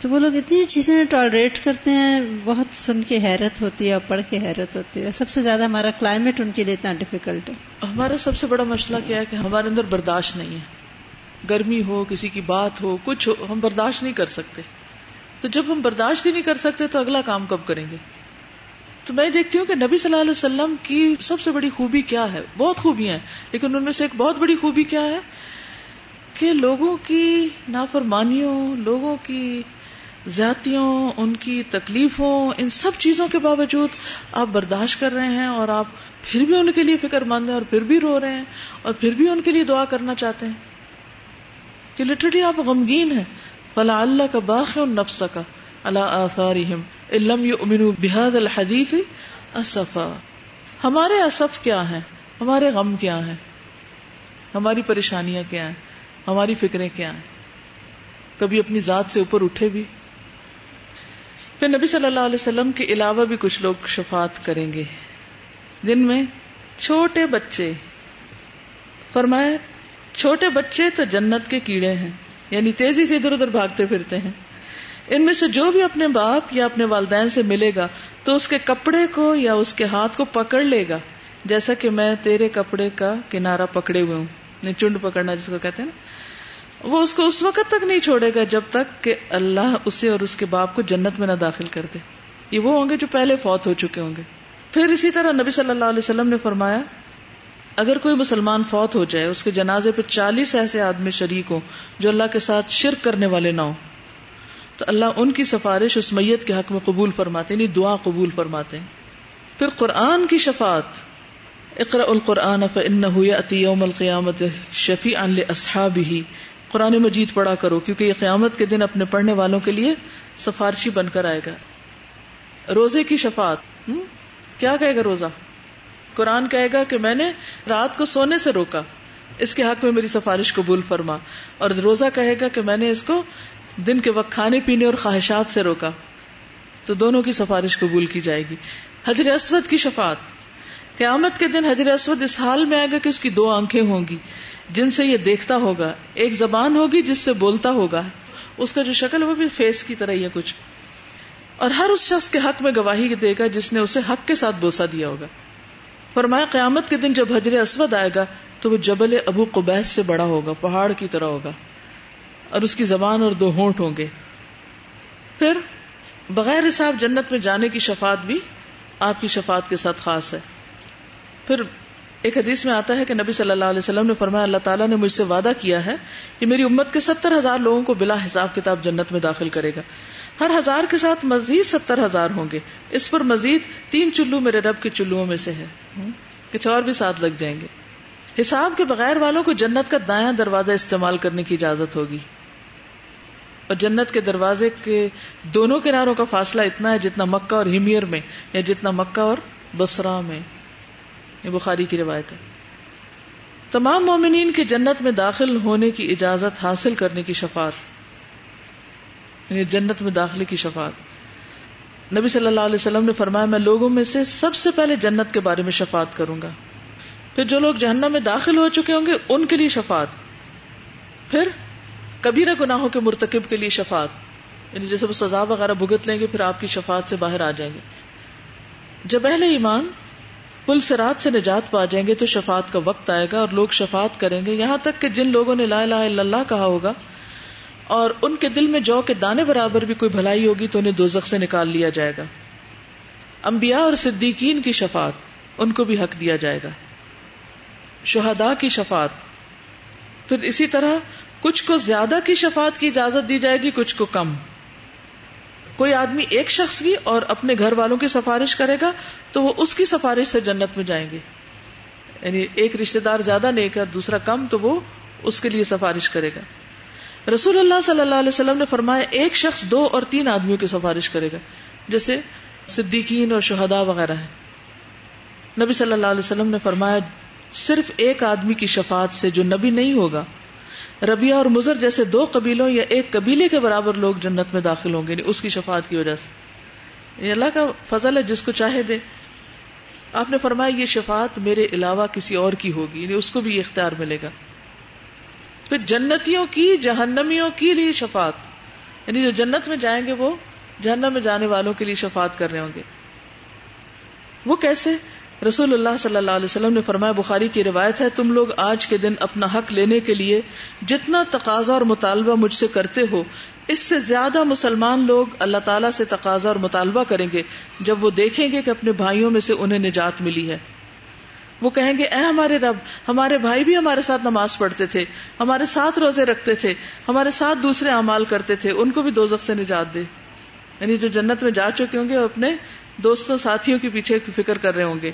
S9: تو وہ لوگ اتنی چیزیں ٹالریٹ کرتے ہیں، بہت سن کے حیرت ہوتی ہے اور پڑھ کے حیرت ہوتی ہے۔ سب سے زیادہ ہمارا کلائمیٹ ان کے لیے اتنا ڈیفیکلٹ ہے۔
S1: ہمارا سب سے بڑا مسئلہ کیا ہے کہ ہمارے اندر برداشت نہیں ہے۔ گرمی ہو، کسی کی بات ہو، کچھ ہو، ہم برداشت نہیں کر سکتے۔ تو جب ہم برداشت ہی نہیں کر سکتے تو اگلا کام کب کریں گے؟ تو میں دیکھتی ہوں کہ نبی صلی اللہ علیہ وسلم کی سب سے بڑی خوبی کیا ہے؟ بہت خوبیاں ہیں، لیکن ان میں سے ایک بہت بڑی خوبی کیا ہے کہ لوگوں کی نافرمانیوں، لوگوں کی زیادتیوں ان کی تکلیفوں، ان سب چیزوں کے باوجود آپ برداشت کر رہے ہیں اور آپ پھر بھی ان کے لیے فکر مند ہیں اور پھر بھی رو رہے ہیں اور پھر بھی ان کے لیے دعا کرنا چاہتے ہیں۔ کہ لٹرلی آپ غمگین ہیں۔ فلا اللہ کا باخ نفس کا اللہ آثارہم علم یؤمنوا بهذا الحدیث اصفا ہمارے اصف کیا ہیں؟ ہمارے غم کیا ہیں؟ ہماری پریشانیاں کیا ہیں؟ ہماری فکریں کیا ہیں؟ کبھی اپنی ذات سے اوپر اٹھے بھی۔ پھر نبی صلی اللہ علیہ وسلم کے علاوہ بھی کچھ لوگ شفات کریں گے۔ جن میں چھوٹے بچے۔ فرمائے چھوٹے بچے تو جنت کے کیڑے ہیں یعنی تیزی سے ادھر ادھر بھاگتے پھرتے ہیں۔ ان میں سے جو بھی اپنے باپ یا اپنے والدین سے ملے گا تو اس کے کپڑے کو یا اس کے ہاتھ کو پکڑ لے گا۔ جیسا کہ میں تیرے کپڑے کا کنارا پکڑے ہوئے ہوں۔ یعنی چنڈ پکڑنا جس کو کہتے ہیں نا۔ وہ اس کو اس وقت تک نہیں چھوڑے گا جب تک کہ اللہ اسے اور اس کے باپ کو جنت میں نہ داخل کر دے۔ یہ وہ ہوں گے جو پہلے فوت ہو چکے ہوں گے۔ پھر اسی طرح نبی صلی اللہ علیہ وسلم نے فرمایا، اگر کوئی مسلمان فوت ہو جائے، اس کے جنازے پہ چالیس ایسے آدمی شریک ہوں جو اللہ کے ساتھ شرک کرنے والے نہ ہوں۔ تو اللہ ان کی سفارش اس میت کے حق میں قبول فرماتے یعنی دعا قبول فرماتے ہیں۔ پھر قرآن کی شفات اقرا القرآن یوم القیامت شفیع اصحاب ہی قرآن مجید پڑھا کرو، کیونکہ یہ قیامت کے دن اپنے پڑھنے والوں کے لیے سفارشی بن کر آئے گا۔ روزے کی شفات کیا کہے گا روزہ؟ قرآن کہے گا کہ میں نے رات کو سونے سے روکا، اس کے حق میں میری سفارش قبول فرما۔ اور روزہ کہے گا کہ میں نے اس کو دن کے وقت کھانے پینے اور خواہشات سے روکا تو دونوں کی سفارش قبول کی جائے گی۔ حجر اسود کی شفات قیامت کے دن حجر اسود اس حال میں آئے گا کہ اس کی دو آنکھیں ہوں گی۔ جن سے یہ دیکھتا ہوگا، ایک زبان ہوگی جس سے بولتا ہوگا، اس کا جو شکل وہ بھی فیس کی طرح ہی ہے کچھ۔ اور ہر اس شخص کے حق میں گواہی دے گا جس نے اسے حق کے ساتھ بوسا دیا ہوگا۔ فرمایا، قیامت کے دن جب حجر اسود آئے گا تو وہ جبل ابو قبیس سے بڑا ہوگا، پہاڑ کی طرح ہوگا۔ اور اس کی زبان اور دو ہونٹ ہوں گے۔ پھر بغیر حساب جنت میں جانے کی شفات بھی آپ کی شفات کے ساتھ خاص ہے۔ پھر ایک حدیث میں آتا ہے کہ نبی صلی اللہ علیہ وسلم نے فرمایا، اللہ تعالیٰ نے مجھ سے وعدہ کیا ہے کہ میری امت کے ستر ہزار لوگوں کو بلا حساب کتاب جنت میں داخل کرے گا۔ ہر ہزار کے ساتھ مزید ستر ہزار ہوں گے۔ اس پر مزید تین چلو میرے رب کے چلو میں سے ہے کچھ اور بھی ساتھ لگ جائیں گے۔ حساب کے بغیر والوں کو جنت کا دایاں دروازہ استعمال کرنے کی اجازت ہوگی۔ اور جنت کے دروازے کے دونوں کناروں کا فاصلہ اتنا ہے جتنا مکہ اور ہمیر میں، یا جتنا مکہ اور بسرا میں۔ یہ بخاری کی روایت ہے۔ تمام مومنین کے جنت میں داخل ہونے کی اجازت حاصل کرنے کی شفاعت۔ یعنی جنت میں داخلے کی شفاعت۔ نبی صلی اللہ علیہ وسلم نے فرمایا، میں لوگوں میں سے سب سے پہلے جنت کے بارے میں شفاعت کروں گا۔ پھر جو لوگ جہنم میں داخل ہو چکے ہوں گے، ان کے لیے شفاعت۔ پھر کبیرہ گناہوں کے مرتکب کے لیے شفاعت۔ یعنی جیسے وہ سزا وغیرہ بھگت لیں گے، پھر آپ کی شفاعت سے باہر آ جائیں گے۔ جب اہل ایمان پل سے رات سے نجات پا جائیں گے تو شفاعت کا وقت آئے گا اور لوگ شفاعت کریں گے۔ یہاں تک کہ جن لوگوں نے لا الہ الا اللہ کہا ہوگا اور ان کے دل میں جو کے دانے برابر بھی کوئی بھلائی ہوگی تو انہیں دوزخ سے نکال لیا جائے گا۔ انبیاء اور صدیقین کی شفاعت، ان کو بھی حق دیا جائے گا۔ شہداء کی شفاعت۔ پھر اسی طرح کچھ کو زیادہ کی شفاعت کی اجازت دی جائے گی، کچھ کو کم۔ کوئی آدمی ایک شخص بھی اور اپنے گھر والوں کی سفارش کرے گا تو وہ اس کی سفارش سے جنت میں جائیں گے۔ یعنی ایک رشتے دار زیادہ نیک ہے دوسرا کم تو وہ اس کے لیے سفارش کرے گا۔ رسول اللہ صلی اللہ علیہ وسلم نے فرمایا، ایک شخص دو اور تین آدمیوں کی سفارش کرے گا، جیسے صدیقین اور شہدا وغیرہ ہے نبی صلی اللہ علیہ وسلم نے فرمایا صرف ایک آدمی کی شفاعت سے جو نبی نہیں ہوگا۔ ربیہ اور مزر جیسے دو قبیلوں یا ایک قبیلے کے برابر لوگ جنت میں داخل ہوں گے یعنی اس کی شفاعت کی وجہ سے۔ یہ اللہ کا فضل ہے، جس کو چاہے دے۔ آپ نے فرمایا، یہ شفاعت میرے علاوہ کسی اور کی ہوگی یعنی اس کو بھی اختیار ملے گا۔ پھر جنتیوں کی، جہنمیوں کی لیے شفاعت۔ یعنی جو جنت میں جائیں گے، وہ جہنم میں جانے والوں کے لیے شفاعت کر رہے ہوں گے۔ وہ کیسے؟ رسول اللہ صلی اللہ علیہ وسلم نے فرمایا، بخاری کی روایت ہے، تم لوگ آج کے دن اپنا حق لینے کے لیے جتنا تقاضا اور مطالبہ مجھ سے کرتے ہو، اس سے زیادہ مسلمان لوگ اللہ تعالیٰ سے تقاضا اور مطالبہ کریں گے، جب وہ دیکھیں گے کہ اپنے بھائیوں میں سے انہیں نجات ملی ہے۔ وہ کہیں گے، اے ہمارے رب، ہمارے بھائی بھی ہمارے ساتھ نماز پڑھتے تھے، ہمارے ساتھ روزے رکھتے تھے، ہمارے ساتھ دوسرے اعمال کرتے تھے، ان کو بھی دو سے نجات دے۔ یعنی جو جنت میں جا چکے ہوں گے، وہ اپنے دوستوں ساتھیوں کے پیچھے فکر کر رہے ہوں گے۔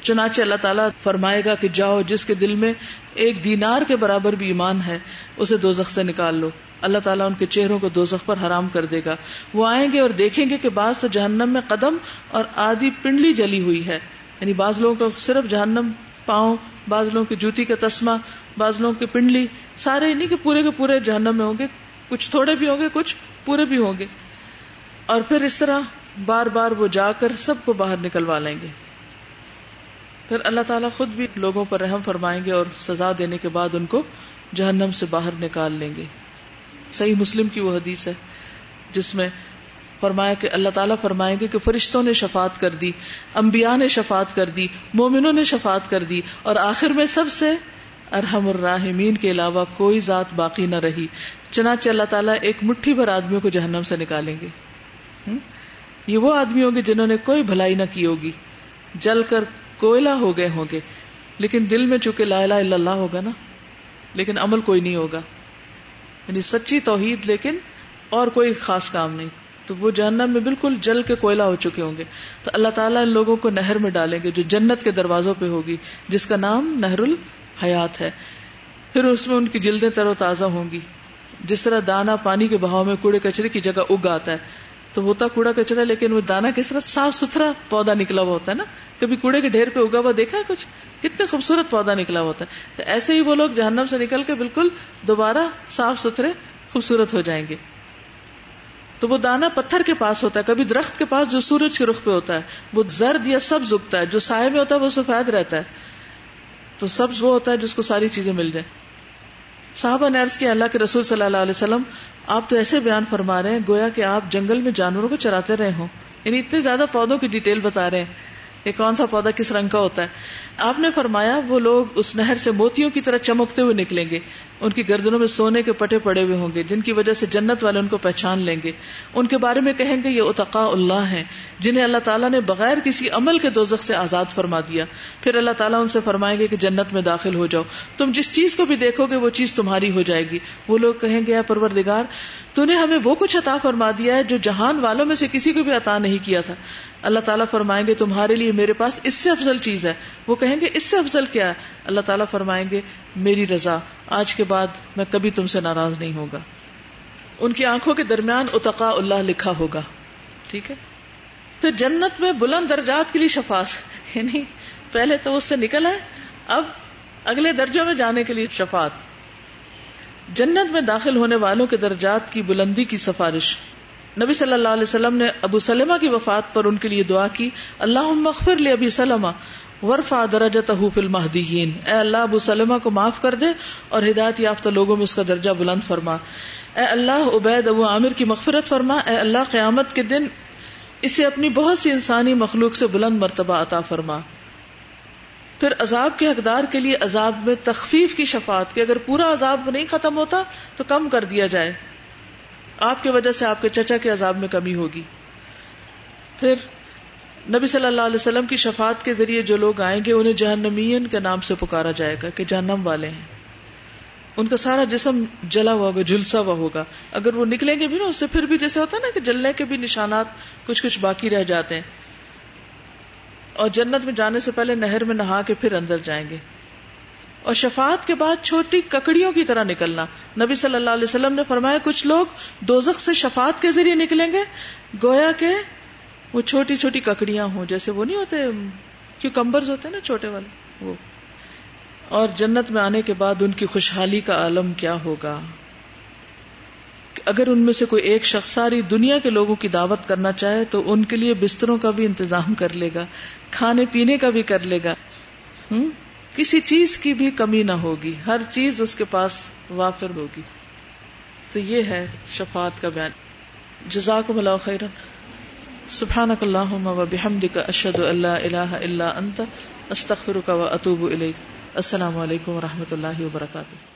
S1: چنانچہ اللہ تعالیٰ فرمائے گا کہ جاؤ جس کے دل میں ایک دینار کے برابر بھی ایمان ہے، اسے دو سے نکال لو۔ اللہ تعالیٰ ان کے چہروں کو دو پر حرام کر دے گا۔ وہ آئیں گے اور دیکھیں گے کہ بعض تو جہنم میں قدم اور آدھی پنڈلی جلی ہوئی ہے۔ یعنی بعض لوگوں کو صرف جہنم پاؤں، بعض لوگوں کی جوتی کا تسما بعض لوگوں کی پنڈلی، سارے نہیں کہ پورے کے پورے جہنم میں ہوں گے۔ کچھ تھوڑے بھی ہوں گے، کچھ پورے بھی ہوں گے۔ اور پھر اس طرح بار بار وہ جا کر سب کو باہر نکلوا لیں گے۔ پھر اللہ تعالیٰ خود بھی لوگوں پر رحم فرمائیں گے اور سزا دینے کے بعد ان کو جہنم سے باہر نکال لیں گے۔ صحیح مسلم کی وہ حدیث ہے جس میں فرمایا کہ اللہ تعالیٰ فرمائیں گے کہ فرشتوں نے شفات کر دی، انبیاء نے شفات کر دی، مومنوں نے شفات کر دی اور آخر میں سب سے ارحم الراحمین کے علاوہ کوئی ذات باقی نہ رہی۔ چنانچہ اللہ تعالیٰ ایک مٹھی بھر آدمیوں کو جہنم سے نکالیں گے۔ یہ وہ آدمی ہوں گے جنہوں نے کوئی بھلائی نہ کی ہوگی۔ جل کر کوئلہ ہو گئے ہوں گے۔ لیکن دل میں چونکہ لا الہ الا اللہ ہوگا نا، لیکن عمل کوئی نہیں ہوگا۔ یعنی سچی توحید لیکن اور کوئی خاص کام نہیں۔ تو وہ جہنم میں بالکل جل کے کوئلہ ہو چکے ہوں گے۔ تو اللہ تعالیٰ ان لوگوں کو نہر میں ڈالیں گے جو جنت کے دروازوں پہ ہوگی، جس کا نام نہر الحیات ہے۔ پھر اس میں ان کی جلدیں تر و تازہ ہوں گی۔ جس طرح دانا پانی کے بہاؤ میں کوڑے کچرے کی جگہ اگ آتا ہے تو ہوتا کوڑا کچرا لیکن وہ دانا کس طرح صاف ستھرا پودا نکلا ہوا ہوتا ہے نا؟ کبھی کوڑے کے ڈھیر پہ اگا ہوا دیکھا ہے کچھ؟ کتنے خوبصورت پودا نکلا ہوا ہوتا ہے۔ تو ایسے ہی وہ لوگ جہنم سے نکل کے بالکل دوبارہ صاف ستھرے خوبصورت ہو جائیں گے۔ تو وہ دانا پتھر کے پاس ہوتا ہے، کبھی درخت کے پاس جو سورج کے رخ پہ ہوتا ہے۔ وہ زرد یا سبز اگتا ہے، جو سائے میں ہوتا ہے وہ سفید رہتا ہے۔ تو سبز وہ ہوتا ہے جس کو ساری چیزیں مل جائیں۔ صحابہ نے عرض کیا، اللہ کے رسول صلی اللہ علیہ وسلم، آپ تو ایسے بیان فرما رہے ہیں، گویا کہ آپ جنگل میں جانوروں کو چراتے رہے ہوں۔ یعنی اتنے زیادہ پودوں کی ڈیٹیل بتا رہے ہیں۔ کہ کون سا پودا کس رنگ کا ہوتا ہے؟ آپ نے فرمایا وہ لوگ اس نہر سے موتیوں کی طرح چمکتے ہوئے نکلیں گے۔ ان کی گردنوں میں سونے کے پٹے پڑے ہوئے ہوں گے، جن کی وجہ سے جنت والے ان کو پہچان لیں گے۔ ان کے بارے میں کہیں گے، یہ اتقاء اللہ ہیں، جنہیں اللہ تعالیٰ نے بغیر کسی عمل کے دوزخ سے آزاد فرما دیا۔ پھر اللہ تعالیٰ ان سے فرمائیں گے کہ جنت میں داخل ہو جاؤ۔ تم جس چیز کو بھی دیکھو گے، وہ چیز تمہاری ہو جائے گی۔ وہ لوگ کہیں گے پروردگار، تو نے ہمیں وہ کچھ عطا فرما دیا ہے جو جہان والوں میں سے کسی کو بھی عطا نہیں کیا تھا۔ اللہ تعالیٰ فرمائیں گے تمہارے لیے میرے پاس اس سے افضل چیز ہے۔ وہ کہیں گے اس سے افضل کیا ہے؟ اللہ تعالیٰ فرمائیں گے، میری رضا، آج کے بعد میں کبھی تم سے ناراض نہیں ہوگا۔ ان کی آنکھوں کے درمیان اتقا اللہ لکھا ہوگا۔ ٹھیک ہے؟ پھر جنت میں بلند درجات کے لیے شفاعت۔ <laughs> یعنی پہلے تو اس سے نکل ہے اب اگلے درجوں میں جانے کے لیے شفاعت۔ جنت میں داخل ہونے والوں کے درجات کی بلندی کی سفارش۔ نبی صلی اللہ علیہ وسلم نے ابو سلمہ کی وفات پر ان کے لیے دعا کی اللہ مغفر لے ابی سلمہ ورفا درجہ فی المہدیین۔ اے اللہ، ابو سلمہ کو معاف کر دے اور ہدایت یافتہ لوگوں میں اس کا درجہ بلند فرما۔ اے اللہ، عبید ابو عامر کی مغفرت فرما۔ اے اللہ، قیامت کے دن اسے اپنی بہت سی انسانی مخلوق سے بلند مرتبہ عطا فرما۔ پھر عذاب کے حقدار کے لیے عذاب میں تخفیف کی شفاعت، کہ اگر پورا عذاب نہیں ختم ہوتا تو کم کر دیا جائے۔ آپ کی وجہ سے آپ کے چچا کے عذاب میں کمی ہوگی۔ پھر نبی صلی اللہ علیہ وسلم کی شفاعت کے ذریعے جو لوگ آئیں گے، انہیں جہنمین کے نام سے پکارا جائے گا کہ جہنم والے ہیں۔ ان کا سارا جسم جلا ہوا ہوگا، جھلسا ہوا ہوگا۔ اگر وہ نکلیں گے بھی نا، اس سے پھر بھی جیسے ہوتا ہے نا کہ جلنے کے بھی نشانات کچھ کچھ باقی رہ جاتے ہیں۔ اور جنت میں جانے سے پہلے نہر میں نہا کے پھر اندر جائیں گے۔ اور شفاعت کے بعد چھوٹی ککڑیوں کی طرح نکلنا۔ نبی صلی اللہ علیہ وسلم نے فرمایا، کچھ لوگ دوزخ سے شفاعت کے ذریعے نکلیں گے، گویا کہ وہ چھوٹی چھوٹی ککڑیاں ہوں، جیسے وہ نہیں ہوتے کیوں کمبرز ہوتے نا، چھوٹے والے، وہ۔ اور جنت میں آنے کے بعد ان کی خوشحالی کا عالم کیا ہوگا؟ اگر ان میں سے کوئی ایک شخص ساری دنیا کے لوگوں کی دعوت کرنا چاہے، تو ان کے لیے بستروں کا بھی انتظام کر لے گا، کھانے پینے کا بھی کر لے گا۔ ہوں؟ کسی چیز کی بھی کمی نہ ہوگی، ہر چیز اس کے پاس وافر ہوگی۔ تو یہ ہے شفاعت کا بیان۔ جزاک اللہ خیر سبحانک اللہم و بحمدک اشہد اللہ الہ الا انت، استغفرک و اتوب الیک۔ السلام علیکم و رحمۃ اللہ وبرکاتہ۔